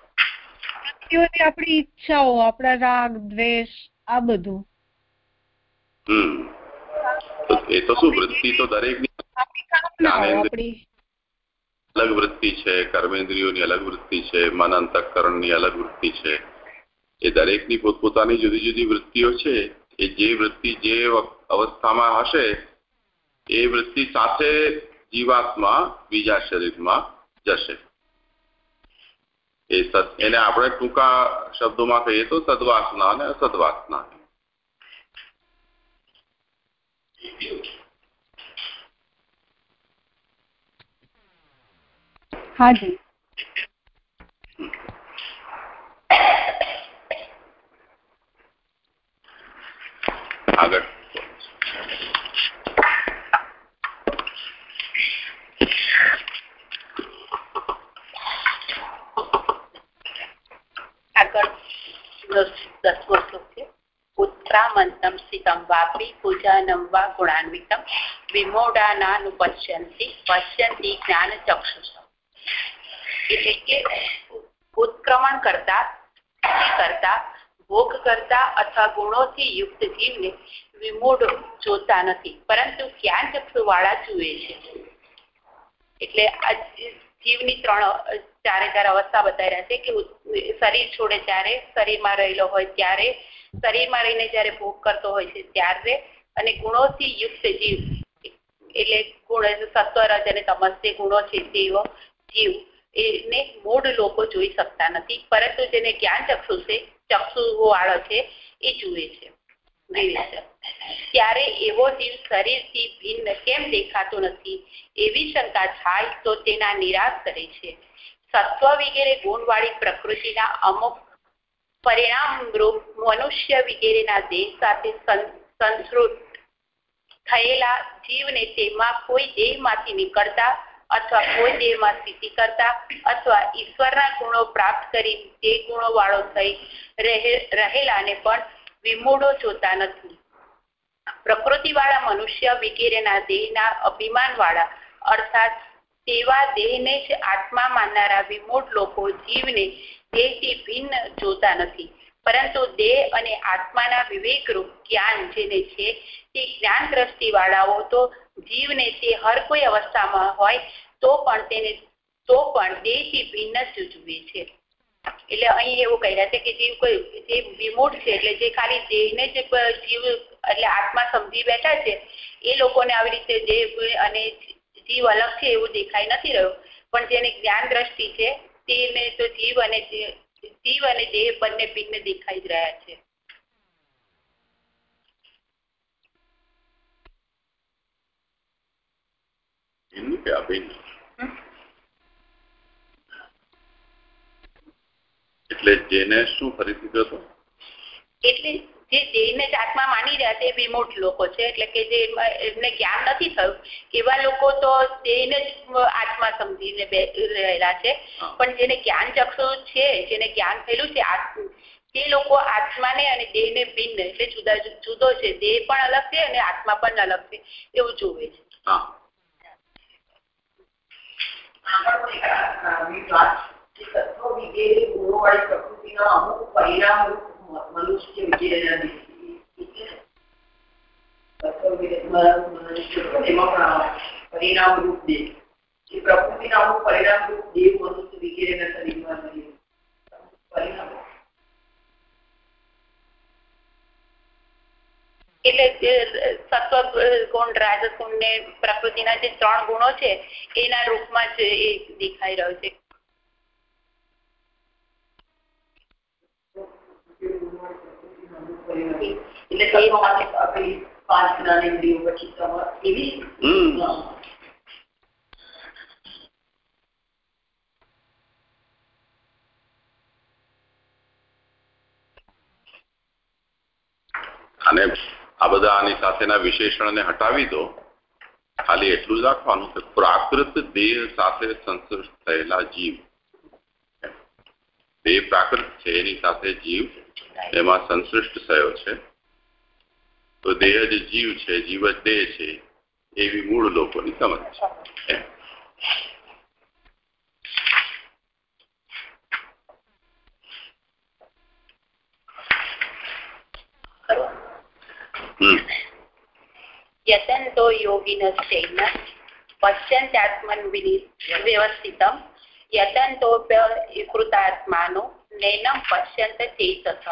વૃત્તિઓથી આપણી ઈચ્છાઓ આપણા રાગ દ્વેષ આ બધું. હમ. તો એ તો શું વૃત્તિ તો દરેકની અલગ વૃત્તિ છે કર્મેન્દ્રિયોની અલગ વૃત્તિ છે મન અંતઃકરણની અલગ વૃત્તિ છે. એ દરેકની પોતપોતાની જુદી જુદી વૃત્તિઓ છે. એ જે વૃત્તિ જે અવસ્થામાં હશે એ વૃત્તિ સાથે જીવાત્મા બીજા શરીરમાં જશે. એ સત એને આપણે ટૂંકા શબ્દોમાં કહીએ તો સદવાસના અને અસદવાસના. હાજી આગળ આગળ દસ દસમો શ્લોક છે પુત્રામંતમ વા ગુણાન્વિતમ વિમોડાનાનુપશ્યંતિ પશ્યંતિ જ્ઞાન ચક્ષુષ એટલે કે ઉત્ક્રમણ કરતા કરતા, ભોગ કરતા અથવા ગુણોથી યુક્ત જીવને વિમૂઢ જોતા નથી. પરંતુ જ્ઞાન ચક્ષુ વાળા જુએ છે. એટલે આ જીવની ત્રણ, ચારે ચાર અવસ્થા બતાવી છે કે શરીર છોડે ત્યારે શરીરમાં રહેલો હોય ત્યારે શરીરમાં રહીને જ્યારે ભોગ કરતો હોય છે ત્યારે અને ગુણોથી યુક્ત જીવ, એટલે ગુણ સત્વરજ અને તમસ ગુણો છે તેવો જીવ, એને મૂળ લોકો જોઈ શકતા નથી. પરંતુ જેને જ્ઞાન ચક્ષુ છે ચક્ષુ વાળો છે, એ જુએ છે. ત્યારે એવો જીવ શરીરથી ભિન્ન કેમ દેખાતો નથી, એવી શંકા થાય તો તેના નિરાશ કરે છે. સત્વ વગેરે ગુણવાળી પ્રકૃતિના અમુક પરિણામ રૂપ મનુષ્ય વગેરેના દેહ સાથે સંસ્કૃત થયેલા જીવને તેમાં કોઈ દેહમાંથી નીકળતા અથવા કોઈ દેહમાં સ્થિતિ કરતા અથવા ઈશ્વરના ગુણો પ્રાપ્ત કરી તે ગુણો વાળો થઈ રહેલાને પણ વિમૂઢો જોતા નથી. પ્રકૃતિ વાળા મનુષ્ય વગેરેના દેહના અભિમાન વાળા અર્થાત તેવા દેહને જ આત્મા માનનારા વિમૂઢ લોકો જીવને દેહથી ભિન્ન જોતા નથી. પરંતુ દેહ અને આત્માના વિવેકરૂપ જ્ઞાન જેને છે તે જ્ઞાન દ્રષ્ટિ વાળાઓ તો જીવને તે હર કોઈ અવસ્થામાં હોય, તો પણ તેને, તો પણ દેહથી ભિન્ન જ જુએ છે. એટલે અહીં એવું કહી છે કે જીવ કોઈ, જે વિમૂઢ છે, એટલે જે ખાલી દેહને જીવ એટલે આત્મા સમજી બેઠા છે, એ લોકોને આવી રીતે દેહ અને જીવ અલગ છે એવું દેખાઈ નથી રહ્યું. પણ જેને જ્ઞાન દ્રષ્ટિ છે તેને તો જીવ અને જીવ અને દેહ બંને ભિન્ન દેખાઈ જ રહ્યા છે. એટલે જેને શું ફરીથી કહો એટલે જે દેહને જ આત્મા માની રહ્યા છે એ વિમૂઢ લોકો છે. એટલે કે જે એમને જ્ઞાન નથી થયું એવા લોકો તો દેહને જ આત્મા સમજીને રહેલા છે. પણ જેને જ્ઞાન ચક્ષુ છે જેને જ્ઞાન થયેલું છે તે લોકો આત્માને અને દેહને ભિન્ન એટલે જુદા જુદો છે. દેહ પણ અલગ છે અને આત્મા પણ અલગ છે એવું જોવે છે. તત્વ વિગેરે ગુણોવાળી પ્રકૃતિના અમુક પરિણામ મનુષ્ય પરિણામ રૂપ દેહ એ પ્રકૃતિના અમુક પરિણામ રૂપ દેહ મનુષ્ય વિગેરેના શરીરમાં પરિણામ. એટલે સત્વ ગુણ રાજસ ગુણ ને પ્રકૃતિના જે ત્રણ ગુણો છે, એના રૂપમાં જ એ દેખાઈ રહ્યો છે. એટલે પાંચ જ્ઞાનેન્દ્રિયો પછી એવી અને આ બધા આની સાથેના વિશેષણને હટાવી દો. ખાલી એટલું જ રાખવાનું કે પ્રાકૃત દેહ સાથે સંશ્લિષ્ટ થયેલા જીવ. દેહ પ્રાકૃત છે એની સાથે જીવ એમાં સંશ્લિષ્ટ થયો છે. તો દેહ જ જીવ છે, જીવ જ દેહ છે, એવી મૂળ લોકોની સમજ છે. યતંતો યોગિનશ્ચૈન પશ્યંત્યાત્મન વ્યવસ્થિતમ કૃતાત્માનો નૈનમ પશ્યંત ચેતસ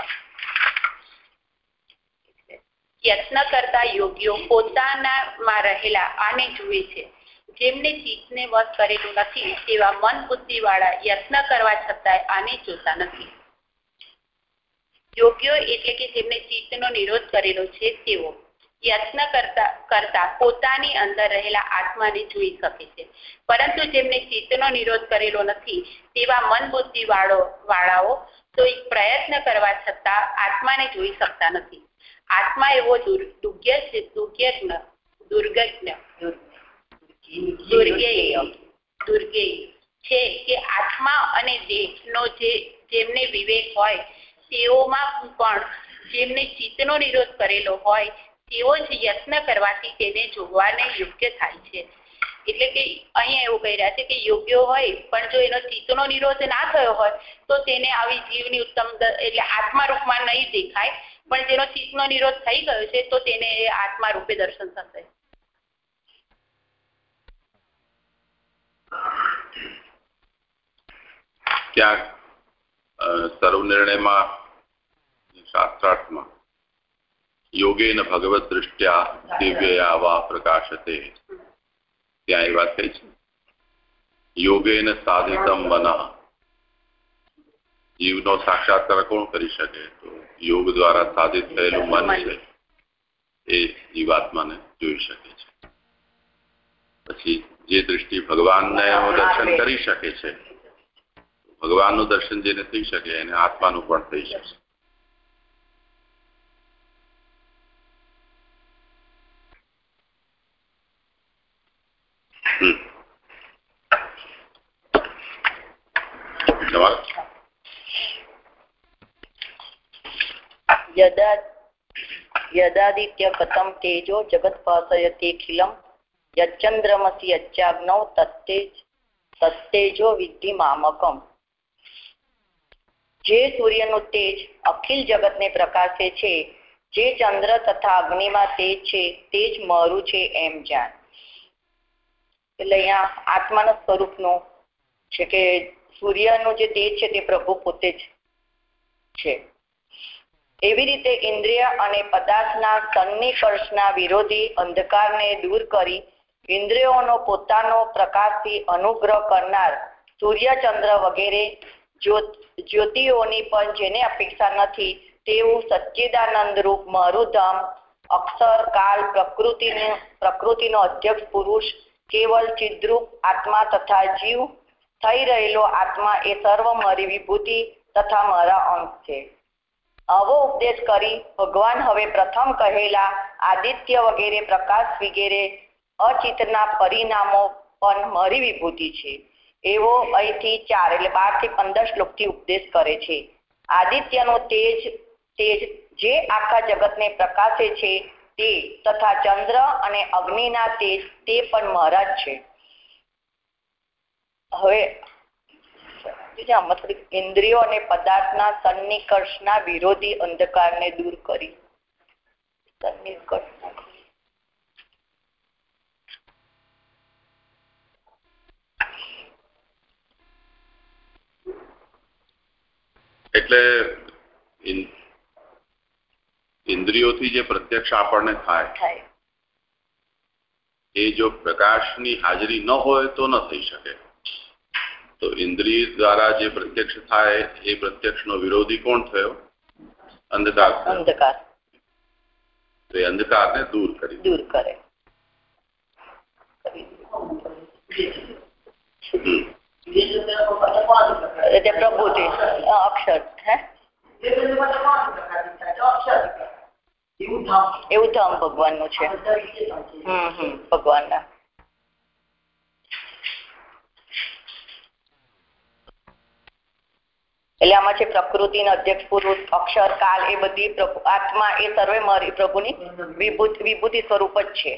યત્ન કરતા યોગીઓ પોતાનામાં રહેલા આને જુએ છે। જેમને ચિત્તને વશ કરેલું નથી, તેવા મન વાળા યત્ન કરવા છતાંય આને જોતા નથી। યોગ્યો એટલે કે જેમને ચિત્તનો નિરોધ કરેલો છે, તેઓ યત્ન કરતા કરતા પોતાની અંદર રહેલા આત્માને જોઈ શકે છે. પરંતુ જેમને ચિત્તનો નિરોધ કરેલો નથી, તેવા મન બુદ્ધિ વાળો વાળાઓ તો પ્રયત્ન કરવા છતાં આત્માને જોઈ શકતા નથી. આત્મા એવો દુર્ગ્ય દુર્ગ્યજ્ઞ દુર્ગજ્ઞ દુર્ગેય દુર્ગેય છે કે આત્મા અને દેહનો જે, જેમને વિવેક હોય તેઓમાં પણ જેમને ચિત્તનો નિરોધ કરેલો હોય તેઓ જ યત્ન કરવાથી તેને જોવાને યોગ્ય થાય છે. એટલે કે અહીંયા એવું કહી રહ્યા છે કે યોગ્ય હોય, પણ જો એનો ચિત્તનો નિરોધ ના થયો હોય, તો તેને આવી જીવની ઉત્તમ એટલે આત્મા રૂપમાં નહીં દેખાય, પણ જેનો ચિત્તનો નિરોધ થઈ ગયો છે, તો તેને આત્મા રૂપે દર્શન થશે. ક્યાંક સર્વ યોગેન ભગવત દૃષ્ટ્યા દિવ્યયા વા પ્રકાશતે. ત્યાં એ વાત કહી છે. યોગેન સાધિતમ મન. જીવનો સાક્ષાત્કાર કોણ કરી શકે? તો યોગ દ્વારા સાધિત થયેલું મન છે એ જીવાત્માને જોઈ શકે છે. પછી જે દૃષ્ટિ ભગવાનને દર્શન કરી શકે છે, ભગવાનનું દર્શન જેને થઈ શકે, એને આત્માનું પણ થઈ શકે. યદાદિત્ય કથમ તેજો જગત્પાસયતીખિલમ યચંદ્રમસી યચ્ચાગ્નૌ તત્તેજ તત્તેજો વિદ્ધિ મામકમ. જે સૂર્યનું તેજ અખિલ જગતને પ્રકાશે છે, જે ચંદ્ર તથા અગ્નિમાં તેજ છે તે જ મારું છે એમ જાણ. એટલે અહીંયા આત્માના સ્વરૂપનું છે કે સૂર્યનું જે તેજ છે તે પ્રભુ પોતે જ છે. એવી રીતે ઇન્દ્રિય અને પદાર્થના સન્નિકર્ષના વિરોધી અંધકારને દૂર કરી ઇન્દ્રિયોનો પોતાનો પ્રકાશથી અનુગ્રહ કરનાર સૂર્યચંદ્ર વગેરે જ્યોતિઓની પણ જેને અપેક્ષા નથી તેવું સચ્ચિદાનંદ રૂપ મારું અક્ષર કાલ પ્રકૃતિનું, પ્રકૃતિનો અધ્યક્ષ પુરુષ કેવલ ચિદ્રુપ આત્મા તથા જીવ થઈ રહેલો આત્મા એ સર્વ મારી વિભૂતિ તથા મારા અંશ છે. આવો ઉપદેશ કરી ભગવાન હવે પ્રથમ કહેલા આદિત્ય વગેરે પ્રકાશ વગેરે અચિતના પરિણામો પણ મારી વિભૂતિ છે. એવો અહીંથી ચાર એટલે બારથી પંદર શ્લોકથી ઉપદેશ કરે છે. આદિત્યનો તેજ તેજ જે આખા જગતને પ્રકાશે છે તે તથા ચંદ્ર અને અગ્નિના તેજ તે પણ મહારાજ છે. હવે મતલબ ઇન્દ્રિયો અને પદાર્થના સન્નિકર્ષના વિરોધી અંધકારને દૂર કરી. એટલે ઇન્દ્રિયોથી જે પ્રત્યક્ષ આપણને થાય એ જો પ્રકાશની હાજરી ન હોય તો ન થઈ શકે. તો ઇન્દ્રિય દ્વારા જે પ્રત્યક્ષ થાય એ પ્રત્યક્ષનો વિરોધી કોણ થયો? અંધકાર અંધકાર. તો એ અંધકારને દૂર કરી દૂર કરે. અક્ષર હે? એવું ધામ ભગવાનનું છે. હમ હમ એટલે આમાં છે પ્રકૃતિ અધ્યક્ષ પુરુષ અક્ષર કાલ એ બધી આત્મા એ સર્વે મારી પ્રભુની વિભૂતિ વિભૂતિ સ્વરૂપ જ છે.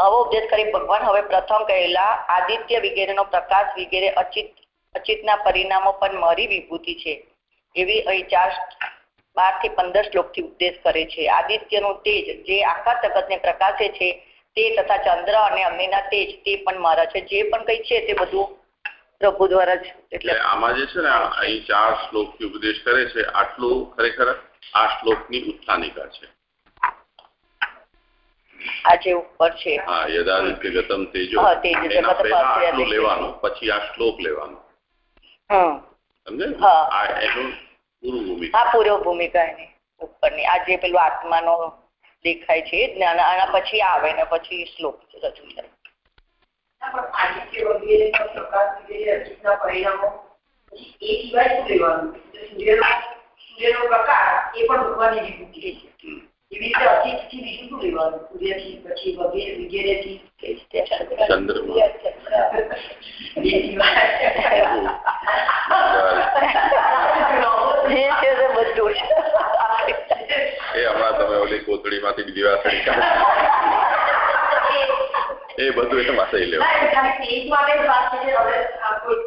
હવે ઉપદેશ કરી ભગવાન હવે પ્રથમ કહેલા આદિત્ય વગેરેનો પ્રકાશ વગેરે અચિત અચિતના પરિણામો પણ મારી વિભૂતિ છે. એવી અહીં ચાર બારથી પંદર શ્લોકથી ઉપદેશ કરે છે. આદિત્યનું તેજ જે આખા જગતને પ્રકાશે છે તે તથા ચંદ્ર અને અગ્નિના તેજ તે પણ મારા છે. જે પણ કઈ છે તે બધું પ્રભુ દ્વારા જ એટલે આમાં જે છે ને અહીં ચાર શ્લોકથી ઉપદેશ કરે છે આટલું ખરેખર આ શ્લોકની ઉત્થાનિકા છે. આ જે ઉપર છે. હા યદાદિત્ય ગતમ તેજો. હા, એના પહેલા આટલું લેવાનું પછી આ શ્લોક લેવાનો. હમ. સમજે હા. આ એનું પૂરું ભૂમિકા પૂર્વ ભૂમિકા એની ઉપરની. આ જે પેલું આત્માનો દેખાય છે એ જ ને આના આના પછી આવે ને પછી શ્લોક રજૂ થાય. પણ આદિત્ય વગેરે પ્રકાશ વગેરે અજીતના પરિણામો એ સિવાય શું લેવાનું? સૂર્યનો પ્રકાશ એ પણ ભગવાનની વિભૂતિ છે. એવી રીતે અજીતથી બીજું શું લેવાનું એ તે તે બધું એમાં થઈ લેવું. ના,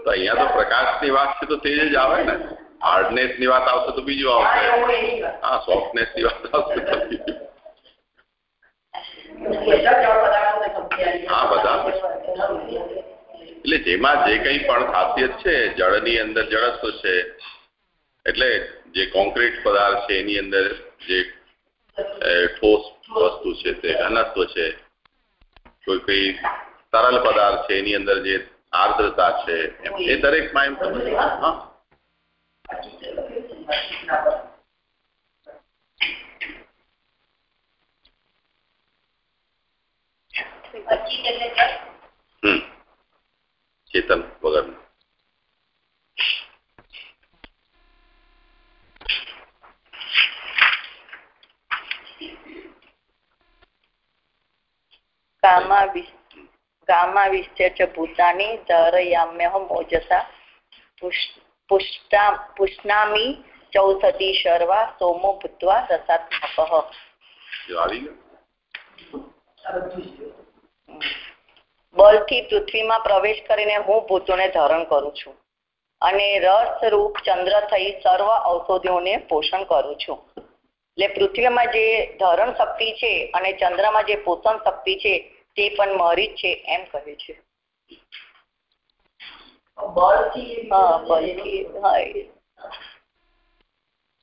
તો અહીંયા તો પ્રકાશની વાત છે તો તેજ જ આવે ને. હાર્ડનેસની વાત આવશે તો બીજું આવશે. હા સોફ્ટનેસની વાત આવશે તો બીજું. હા, બધા. એટલે જેમાં જે કંઈ પણ ખાસિયત છે જળની અંદર જળસ્વ છે એટલે જે કોન્ક્રીટ પદાર્થ છે એની અંદર જે ઠોસ વસ્તુ છે તે ઘનત્વ છે કોઈ કઈ તરલ પદાર્થ છે એની અંદર જે આર્દ્રતા છે એ દરેકમાં એમ સમજ. હા. ચેતન વગર કામાવિ- કામાવિશ્ય ચ ભૂતાની ધારયામ્યહમ ઓજસા પુષ્ણામી ચૌષધી શર્વા સોમો ભૂત્વા રસાત્મક બળથી પૃથ્વીમાં પ્રવેશ કરીને હું ભૂતોને ધારણ કરું છું અને રસ રૂપ ચંદ્ર થઈ સર્વ ઔષધિઓને પોષણ કરું છું. એટલે પૃથ્વીમાં જે ધારણ શક્તિ છે અને ચંદ્રમાં જે પોષણ શક્તિ છે તે પણ મારી છે એમ કહે છે. બળથી હા બળથી. હા એ-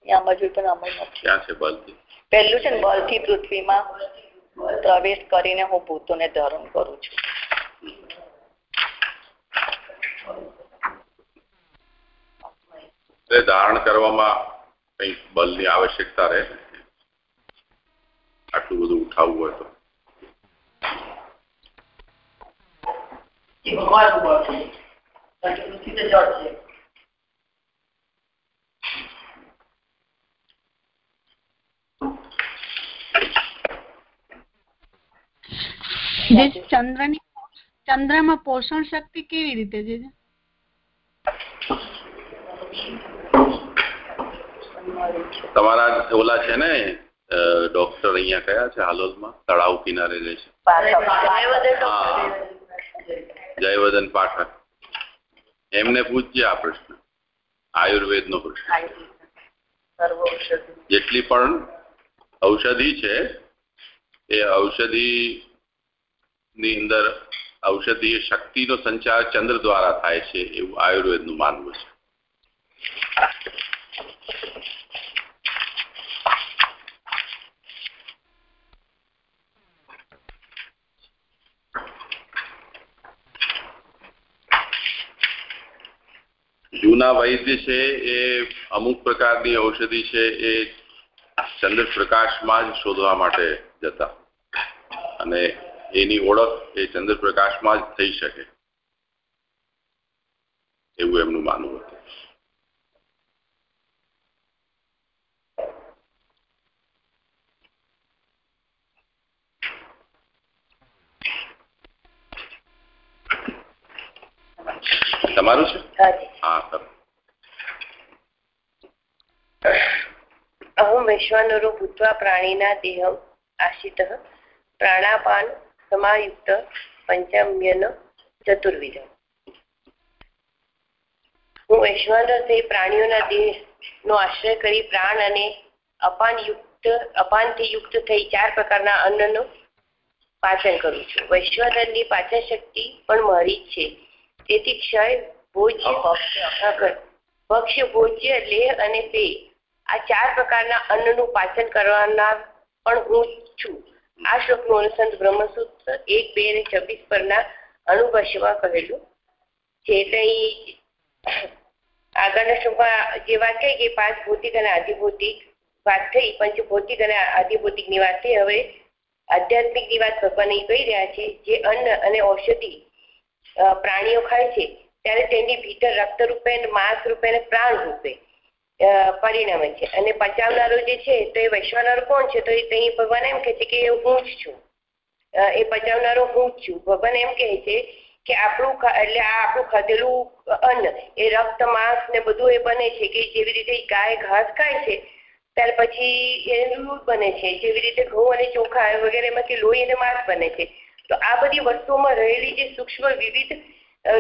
એ પણ આમાં નથી. ક્યાં છે બલથી પહેલું છે ને બળથી પૃથ્વીમાં પ્રવેશ કરીને હું ભૂતોને ધારણ કરું છું. ધારણ કરવામાં કંઈક બલની આવશ્યકતા રહે? આટલું બધું ઉઠાવવું હોય તો. એ ભગવાનનું બળ છે કારણ કે પૃથ્વી તો જળ છે જે ચંદ્રની ચંદ્રમાં પોષણ શક્તિ કેવી રીતે છે તમારા ઓલા છે ને ડોક્ટર અહીંયા કયા છે હાલોલમાં? તળાવ કિનારે રહે છે. પાછળ હા. જયવર્ધન પાઠક. એમને પૂછજે આ પ્રશ્ન. આયુર્વેદનો પ્રશ્ન. જેટલી પણ ઔષધિ છે, એ ઔષધિ ની અંદર ઔષધીય શક્તિનો સંચાર ચંદ્ર દ્વારા થાય છે એવું આયુર્વેદનું માનવું છે. જૂના વૈદ્ય છે, એ અમુક પ્રકારની ઔષધિ છે, એ ચંદ્ર પ્રકાશમાં જ શોધવા માટે જતા. અને એની ઓળખ એ ચંદ્ર પ્રકાશમાં જ થઈ શકે. એવું એમનું માનવું હતું તમારું છે હા સર અહમ વૈશ્વાનરો ભૂત્વા પ્રાણીના દેહ આશિત પ્રાણાપાન સમાયુક્ત પંચમ્યન ચતુર્વિધ. હું ઐશ્વર્ય થઈ પ્રાણીઓના દેહ નો આશ્રય કરી પ્રાણ અને અપાન યુક્ત અપાનથી યુક્ત થઈ ચાર પ્રકારના અન્નનું પાચન કરું છું. વૈશ્વાનરની પાચન શક્તિ પણ મારી છે. તેથી ક્ષય, ભોજ્ય ભક્ષ્ય ભોજ્ય લેહ અને પેય આ ચાર પ્રકારના અન્નનું પાચન કરવાના પણ હું છું. આ શ્લોકનું અનુસંધ બ્રહ્મસૂત્ર એક, બે અને છવ્વીસ પરના અનુભાષ્યમાં કહેલું. જે એટલે આગળના શ્લોકમાં જે વાત થઈ કે પાંચ ભૌતિક અને આધિભૌતિક વાત થઈ પંચભૌતિક અને આધિભૌતિકની વાત થઈ, હવે આધ્યાત્મિકની વાત ભગવાન કહી રહ્યા છે, જે અન્ન અને ઔષધિ પ્રાણીઓ ખાય છે, ત્યારે તેની ભીતર રક્ત રૂપે માંસ રૂપે અને પ્રાણ રૂપે પરિણમે છે. અને પચાવનારો જે છે, તો એ વૈશ્વાનર કોણ છે? તો એ ભગવાન એમ કહે છે કે હું જ છું. એ પચાવનારો હું જ છું. ભગવાન એમ કહે છે કે આપણું એટલે આ આપણું ખાધેલું અન્ન, એ રક્ત, માંસ ને બધું એ બને છે કે જેવી રીતે ગાય ઘાસ ખાય છે, ત્યાર પછી એનું દૂધ બને છે. જેવી રીતે ઘઉં અને ચોખા વગેરેમાંથી લોહી અને માંસ બને છે. તો આ બધી વસ્તુઓમાં રહેલી જે સૂક્ષ્મ વિવિધ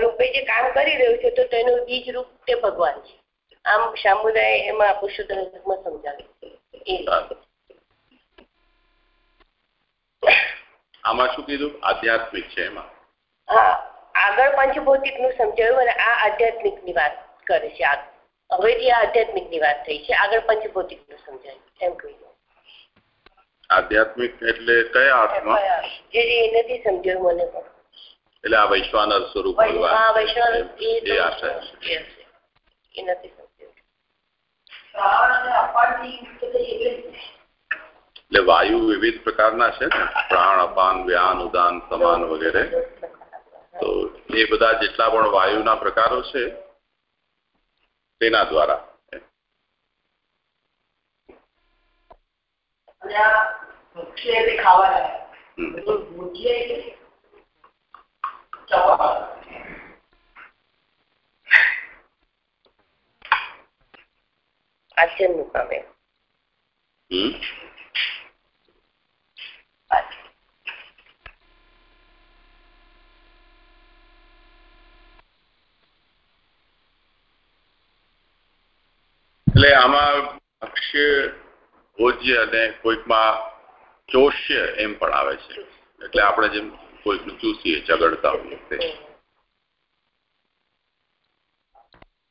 રૂપે જે કામ કરી રહ્યું છે, તો તેનું બીજ રૂપ તે ભગવાન છે. આમ સામુદાય એમાં પુરુષોત્તમ સમજાવે છે. આમાં શું કીધું? આધ્યાત્મિક છે એમાં. હા આગળ પંચભૌતિકનું સમજાવ્યું અને આ આધ્યાત્મિકની વાત કરે છે. હવે જે આધ્યાત્મિકની વાત થઈ છે. આગળ પંચભૌતિકનું સમજાયું એમ કહ્યું આધ્યાત્મિક એટલે કયા અર્થમાં? જે નથી સમજાયું મને પણ. એટલે આ વૈશ્વાનર સ્વરૂપ વૈષ્ણવ એ આશા છે. એ નથી સમજાયું પ્રાણ અને અપાનથી યુક્ત થઈ એટલે વાયુ વિવિધ પ્રકારના છે ને? પ્રાણ અપાન વ્યાન ઉદાન સમાન વગેરે. તો એ બધા જેટલા પણ વાયુના પ્રકારો છે તેના દ્વારા. ખાવાના કામ એમ. એટલે આમાં અક્ષય ભોજ્ય અને કોઈકમાં ચોષ્ય એમ પણ આવે છે. એટલે આપણે જેમ કોઈકનું ચૂસીએ ચગડતા હોઈએ તે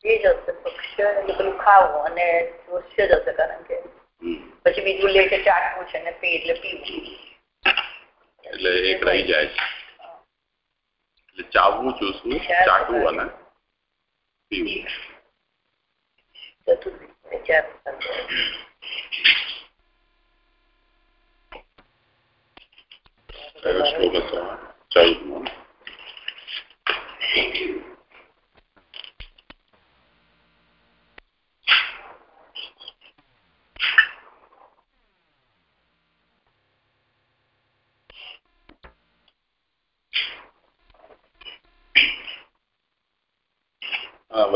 એ જ હશે એટલે પેલું ખાવું અને દૃશ્ય જ હશે કારણ કે પછી બીજું લે કે ચાટવું છે ને પી એટલે પીવું. એટલે એક રહી જાય છે. એટલે ચાવવું ચૂસવું ચાટવું અને પીવું. ચતુર્થી ચાર કયો શ્લોક ચૌદમો. હા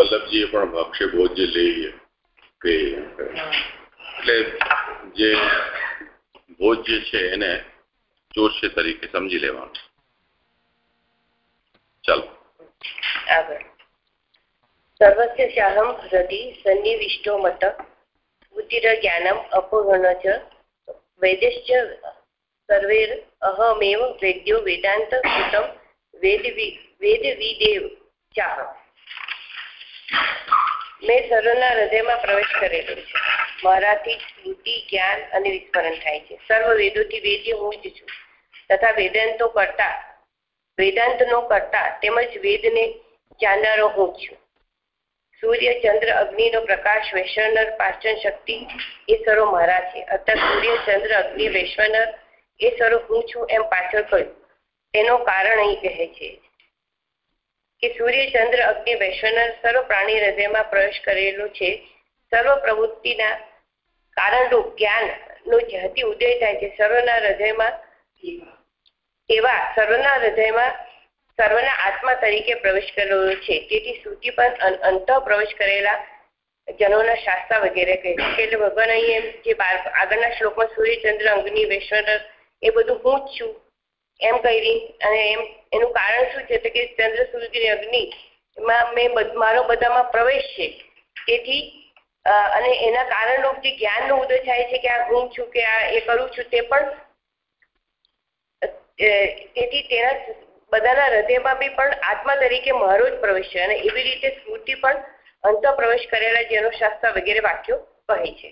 પણ ભક્ષ્ય ભોજ્ય લઈએ એટલે જે ભોજ્ય છે એને ચોરશે તરીકે સમજી લેવાનું. ચાલો. શાહમ હૃદિ સન્નિવિષ્ટો મત. બુદ્ધિર જ્ઞાનમ અપગણ ચ વૈદ્યશ્ચ સર્વેર અહમેવ વેદ્યો વેદાંત કૃતમ. વેદ વેદ વિદેવ ચાહ મેં સર્વના હૃદયમાં પ્રવેશ કરેલો છે. મારાથી સ્મૃતિ, જ્ઞાન અને વિસ્મરણ થાય છે. સર્વ વેદોથી વેદ્ય હું જ છું. તથા વેદાંતો કરતા, વેદાંતનો કરતા તેમજ વેદને જાણનારો હું છું. સૂર્ય અગ્નિનો પ્રકાશ વૈશ્વનર પાચન શક્તિ એ સર્વ મારા છે. અર્થાત સૂર્ય અગ્નિ વૈશ્વનર એ સર્વ હું છું એમ પાછળ કહ્યું. તેનું કારણ અહીં કહે છે. કે સૂર્ય ચંદ્ર અગ્નિ વૈશ્વનર સર્વ પ્રાણી હૃદયમાં પ્રવેશ કરેલો છે. સર્વ પ્રવૃત્તિના કારણરૂપ જ્ઞાન નો જ્યાંથી ઉદય થાય છે, સર્વના હૃદયમાં એવા સર્વના હૃદયમાં સર્વના આત્મા તરીકે પ્રવેશ કરેલો છે. તેથી શ્રુતિ પણ અંત પ્રવેશ કરેલા જનોના શાસ્ત્ર વગેરે કહે છે. એટલે ભગવાન અહીં જે આગળના શ્લોકમાં સૂર્ય ચંદ્ર અગ્નિ વૈશ્વનર એ બધું હું જ છું. એમ કરી અને એમ, એનું કારણ શું છે કે ચંદ્ર, સૂર્ય અગ્નિ મેં મારો બધામાં પ્રવેશ છે. તેથી અને એના કારણરૂપ જે જ્ઞાનનો ઉદય થાય છે કે આ હું છું કે આ એ કરું છું તે પણ તેથી તેના બધાના હૃદયમાં બી પણ આત્મા તરીકે મારો જ પ્રવેશ છે અને એવી રીતે સ્મૃતિ પણ અંત પ્રવેશ કરેલા જેનો શાસ્ત્ર વગેરે વાક્યો કહે છે.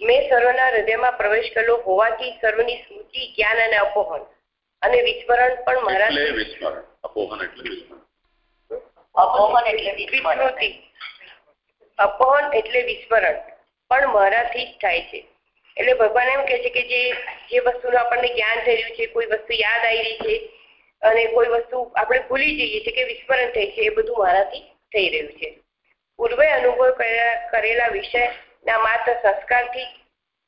મેં સર્વના હૃદયમાં પ્રવેશ કરેલો હોવાથી સર્વની સ્મૃતિ, જ્ઞાન અને અપોહન અને વિસ્મરણ પણ મારા એટલે વિસ્મરણ. અપોહન એટલે વિસ્મરણ. અપોહન એટલે વિસ્મૃતિ અપહન એટલે વિસ્મરણ. પણ મારાથી જ થાય છે. એટલે ભગવાન એમ કહે છે કે જે જે વસ્તુનું આપણને જ્ઞાન થઈ રહ્યું છે કોઈ વસ્તુ યાદ આવી રહી છે અને કોઈ વસ્તુ આપણે ભૂલી જઈએ છીએ કે વિસ્મરણ થઈ છે એ બધું મારાથી થઈ રહ્યું છે. પૂર્વે અનુભવ કરેલા કરેલા વિષયના માત્ર સંસ્કારથી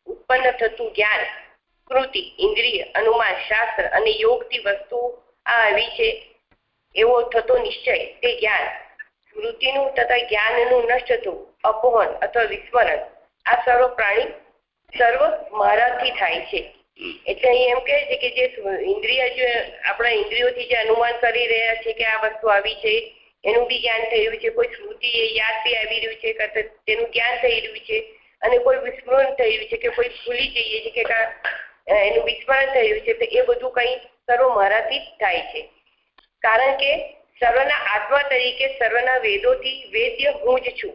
ઉત્પન્ન થતું જ્ઞાન કૃતિ ઇન્દ્રિય, અનુમાન, શાસ્ત્ર અને યોગથી વસ્તુ આ આવી છે, એવો થતો નિશ્ચય, તે જ્ઞાન. સ્મૃતિનું તથા જ્ઞાનનું નષ્ટ થવું અપહન અથવા વિસ્મરણ, આ સર્વ પ્રાણી સર્વ મારાથી થાય છે. એટલે અહીં એમ કહે છે કે જે ઇન્દ્રિય જે આપણા ઇન્દ્રિયોથી જે અનુમાન કરી રહ્યા છે કે આ વસ્તુ આવી છે, એનું બી જ્ઞાન થઈ રહ્યું છે, કોઈ સ્મૃતિ એ યાદ બી આવી રહ્યું છે તેનું જ્ઞાન થઈ રહ્યું છે, અને કોઈ વિસ્મરણ થઈ રહ્યું છે, કે કોઈ ભૂલી જઈએ છે કે એનું વિસ્મરણ રહ્યું છે તો એ બધું કંઈ સર્વ મારાથી જ થાય છે. કારણ કે સર્વના આત્મા તરીકે સર્વના વેદોથી વેદ્ય હું જ છું.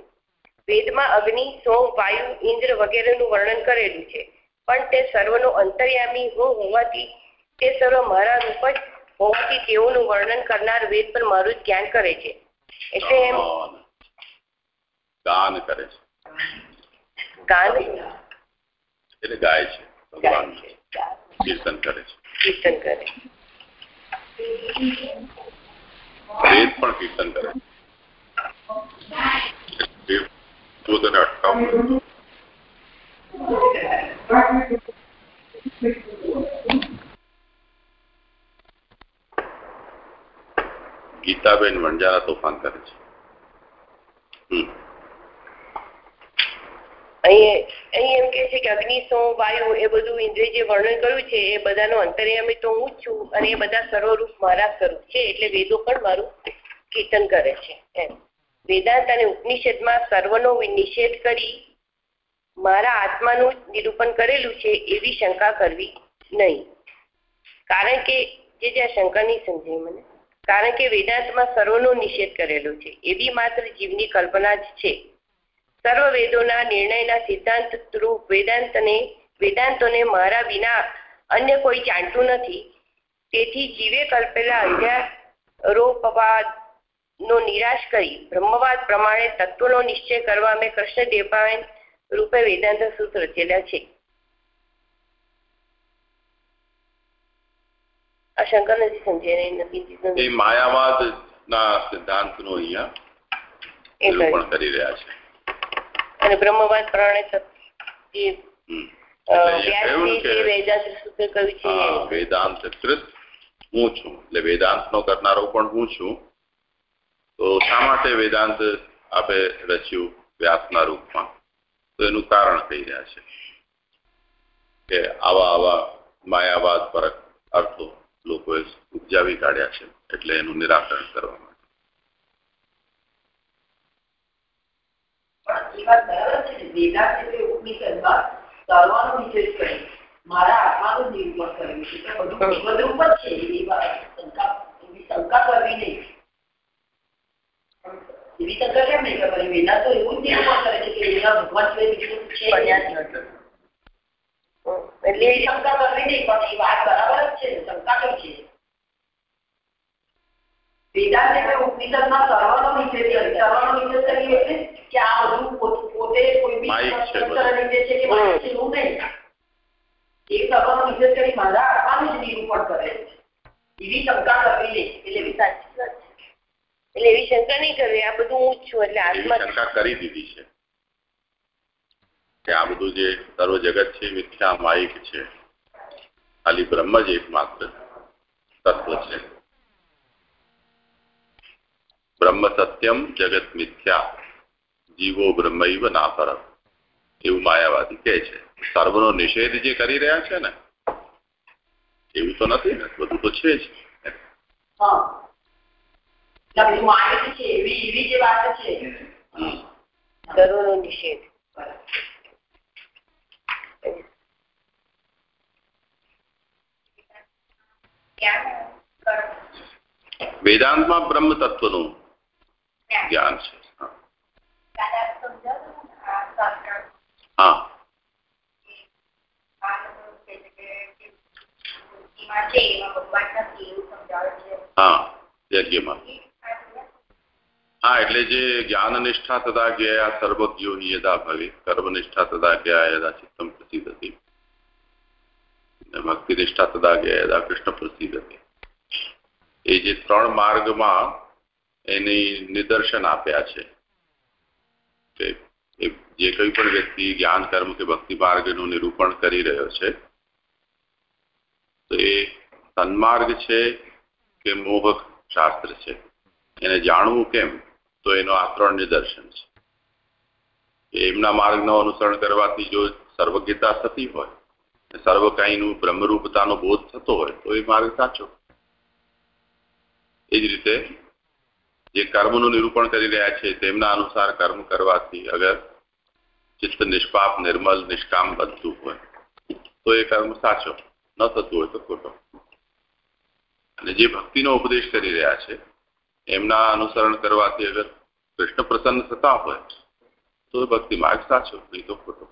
વેદમાં અગ્નિ સોમ વાયુ ઇન્દ્ર વગેરેનું વર્ણન કરેલું છે. પણ તે સર્વનો અંતર્યામી હું હોવાથી તે સર્વ મારા રૂપ જ હોવાથી તેઓનું વર્ણન કરનાર વેદ પર મારું જ જ્ઞાન કરે છે. એટલે એમ ગાન. ગાન કરે છે. ગાન એટલે ગાય છે. ભગવાન કીર્તન કરે કીર્તન કરે. વેદ પણ કીર્તન કરે પોતાને અટકાવવું ગીતાબેન વણજારા તોફાન કરે છે હમ અહીં અહીં એમ કે છે કે અગ્નિ સોમ વાયુ એ બધું ઇન્દ્રિય જે વર્ણન કર્યું છે, એ બધાનો અંતર્યામી તો હું છું અને એ બધા સર્વરૂપ મારા સ્વરૂપ છે, એટલે વેદો પણ મારું કીર્તન કરે છે, એમ. વેદાંત અને ઉપનિષદમાં સર્વનો નિષેધ કરી મારા આત્માનું નિરૂપણ કરેલું છે, એવી શંકા કરવી નહીં. કારણ કે, જે જે આ શંકા નહીં સમજાય મને, કારણ કે વેદાંતમાં સર્વનો નિષેધ કરેલો છે એવી માત્ર જીવની કલ્પના જ છે. સર્વ વેદોના નિર્ણયના સિદ્ધાંત રૂપ વેદાંતને વેદાંતોને મારા વિના અન્ય કોઈ જાણતું નથી. તેથી જીવે કલ્પેલા અધ્યારોપવાદ નો નિરાશ કરી બ્રહ્મવાદ પ્રમાણે તત્વનો નિશ્ચય કરવા મેં કૃષ્ણ દેવપાયન રૂપે વેદાંત સૂત્ર રચેલા છે. આ શંકર નથી સમજાય નથી માયાવાદ ના સિદ્ધાંતનું અહીંયા અહિયાં નિરૂપણ કરી રહ્યા છે. અને બ્રહ્મવાદ પ્રમાણે વેદાંત કૃત હું છું. એટલે વેદાંતનો કરનારો પણ હું છું. તો શા માટે વેદાંત આપે રચ્યું વ્યાસના રૂપમાં? તો એનું કારણ કહી રહ્યા છે કે આવા આવા માયાવાદ પર અર્થો લોકોએ ઉપજાવી કાઢ્યા છે. એટલે એનું નિરાકરણ કરવા માટે પણ એ છે ને વેદાંત એટલે ઉપનિષદમાં સર્વનો નિષેધ કરી મારા આત્માનું નિરૂપણ કર્યું છે. તો બધું વિગતરૂપ જ છે એવી શંકા એવી શંકા કરવી નહીં. એવી શંકા કેમ નહીં કરવાની? વેદાંત તો એવું જ નિરૂપણ કરે છે કે એના ભગવાન સિવાય બીજું છે બન્યા જ નહીં. નથી. હમ. એટલે એવી શંકા કરવી નહીં પણ એ વાત બરાબર જ છે શંકા કઈ છે? વેદાંત એટલે ઉપનિષદમાં સર્વનો નિષેધ સર્વનો નિષેધ કરી એટલે કે આ બધું પોતે કોઈ બી રીતે છે કે માઇક છે એવું નહીં. એ સર્વનો વિશેષ કરી મારા આત્માનું જ નિરૂપણ કરે છે. એવી શંકા કરવી નહીં એટલે એવી સાચી વાત છે. એટલે એવી શંકા નહીં કરવી આ બધું હું છું એટલે આત્મા શંકા કરી દીધી છે કે આ બધું જે સર્વ જગત છે મિથ્યા માયિક છે ખાલી બ્રહ્મ જ એકમાત્ર તત્વ છે. બ્રહ્મ સત્યમ જગત મિથ્યા. જીવો બ્રહ્મૈવ ના પર એવું માયાવાદી કહે છે. સર્વનો નિષેધ જે કરી રહ્યા છે ને એવું તો નથી ને બધું તો છે જ. સર્વનો નિષેધ. વેદાંતમાં બ્રહ્મ તત્વનું જ્ઞાન છે. હા. હા હા, એટલે જે જ્ઞાન નિષ્ઠા તથા જ્ઞા સર્વજ્ઞો યદા ભવે, કર્મનિષ્ઠા તથા જ્ઞા યદા ચિત્તમ પ્રસિદ્ધતી ભક્તિ નિષ્ઠા તથા જ્ઞા યદા કૃષ્ણ પ્રસિદ્ધતી એ જે ત્રણ માર્ગમાં એની નિદર્શન આપ્યા છે. જે કોઈ પણ વ્યક્તિ જ્ઞાન, કર્મ કે ભક્તિ માર્ગનું નિરૂપણ કરી રહ્યો છે, તો એ સન્માર્ગ છે કે મોહક શાસ્ત્ર છે? એને જાણવું કેમ? તો એનો આ ત્રણ નિદર્શન છે એમના માર્ગનો અનુસરણ કરવાથી જો સર્વજ્ઞતા થતી હોય સર્વ કાંઈનું બ્રહ્મરૂપતાનો બોધ થતો હોય, તો એ માર્ગ સાચો. એ જ રીતે જે કર્મનું નિરૂપણ કરી રહ્યા છે, તેમના અનુસાર કર્મ કરવાથી અગર ચિત્ત નિષ્પાપ નિર્મલ નિષ્કામ બનતું હોય તો એ કર્મ સાચો ન થતું હોય તો ખોટો અને જે ભક્તિનો ઉપદેશ કરી રહ્યા છે એમના અનુસરણ કરવાથી અગર કૃષ્ણ પ્રસન્ન થતા હોય તો ભક્તિ માર્ગ સાચો નહીં તો ખોટો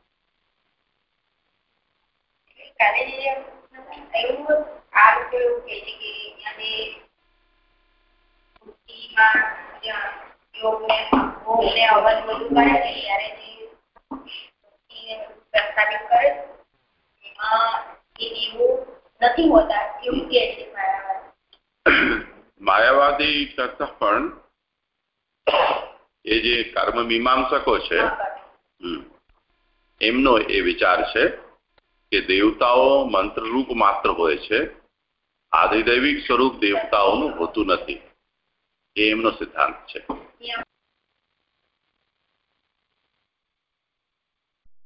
યોગને ભોગને અવન બધું કરે જે પ્રસ્થાપિત કરે છે એમાં એ એવું નથી હોતા એવું કહે છે મારા માયાવાદી કરતા પણ એ જે કર્મ મીમાંસકો છે એમનો એ વિચાર છે કે દેવતાઓ મંત્રરૂપ માત્ર હોય છે આદિદૈવિક સ્વરૂપ દેવતાઓનું હોતું નથી. એ એમનો સિદ્ધાંત છે.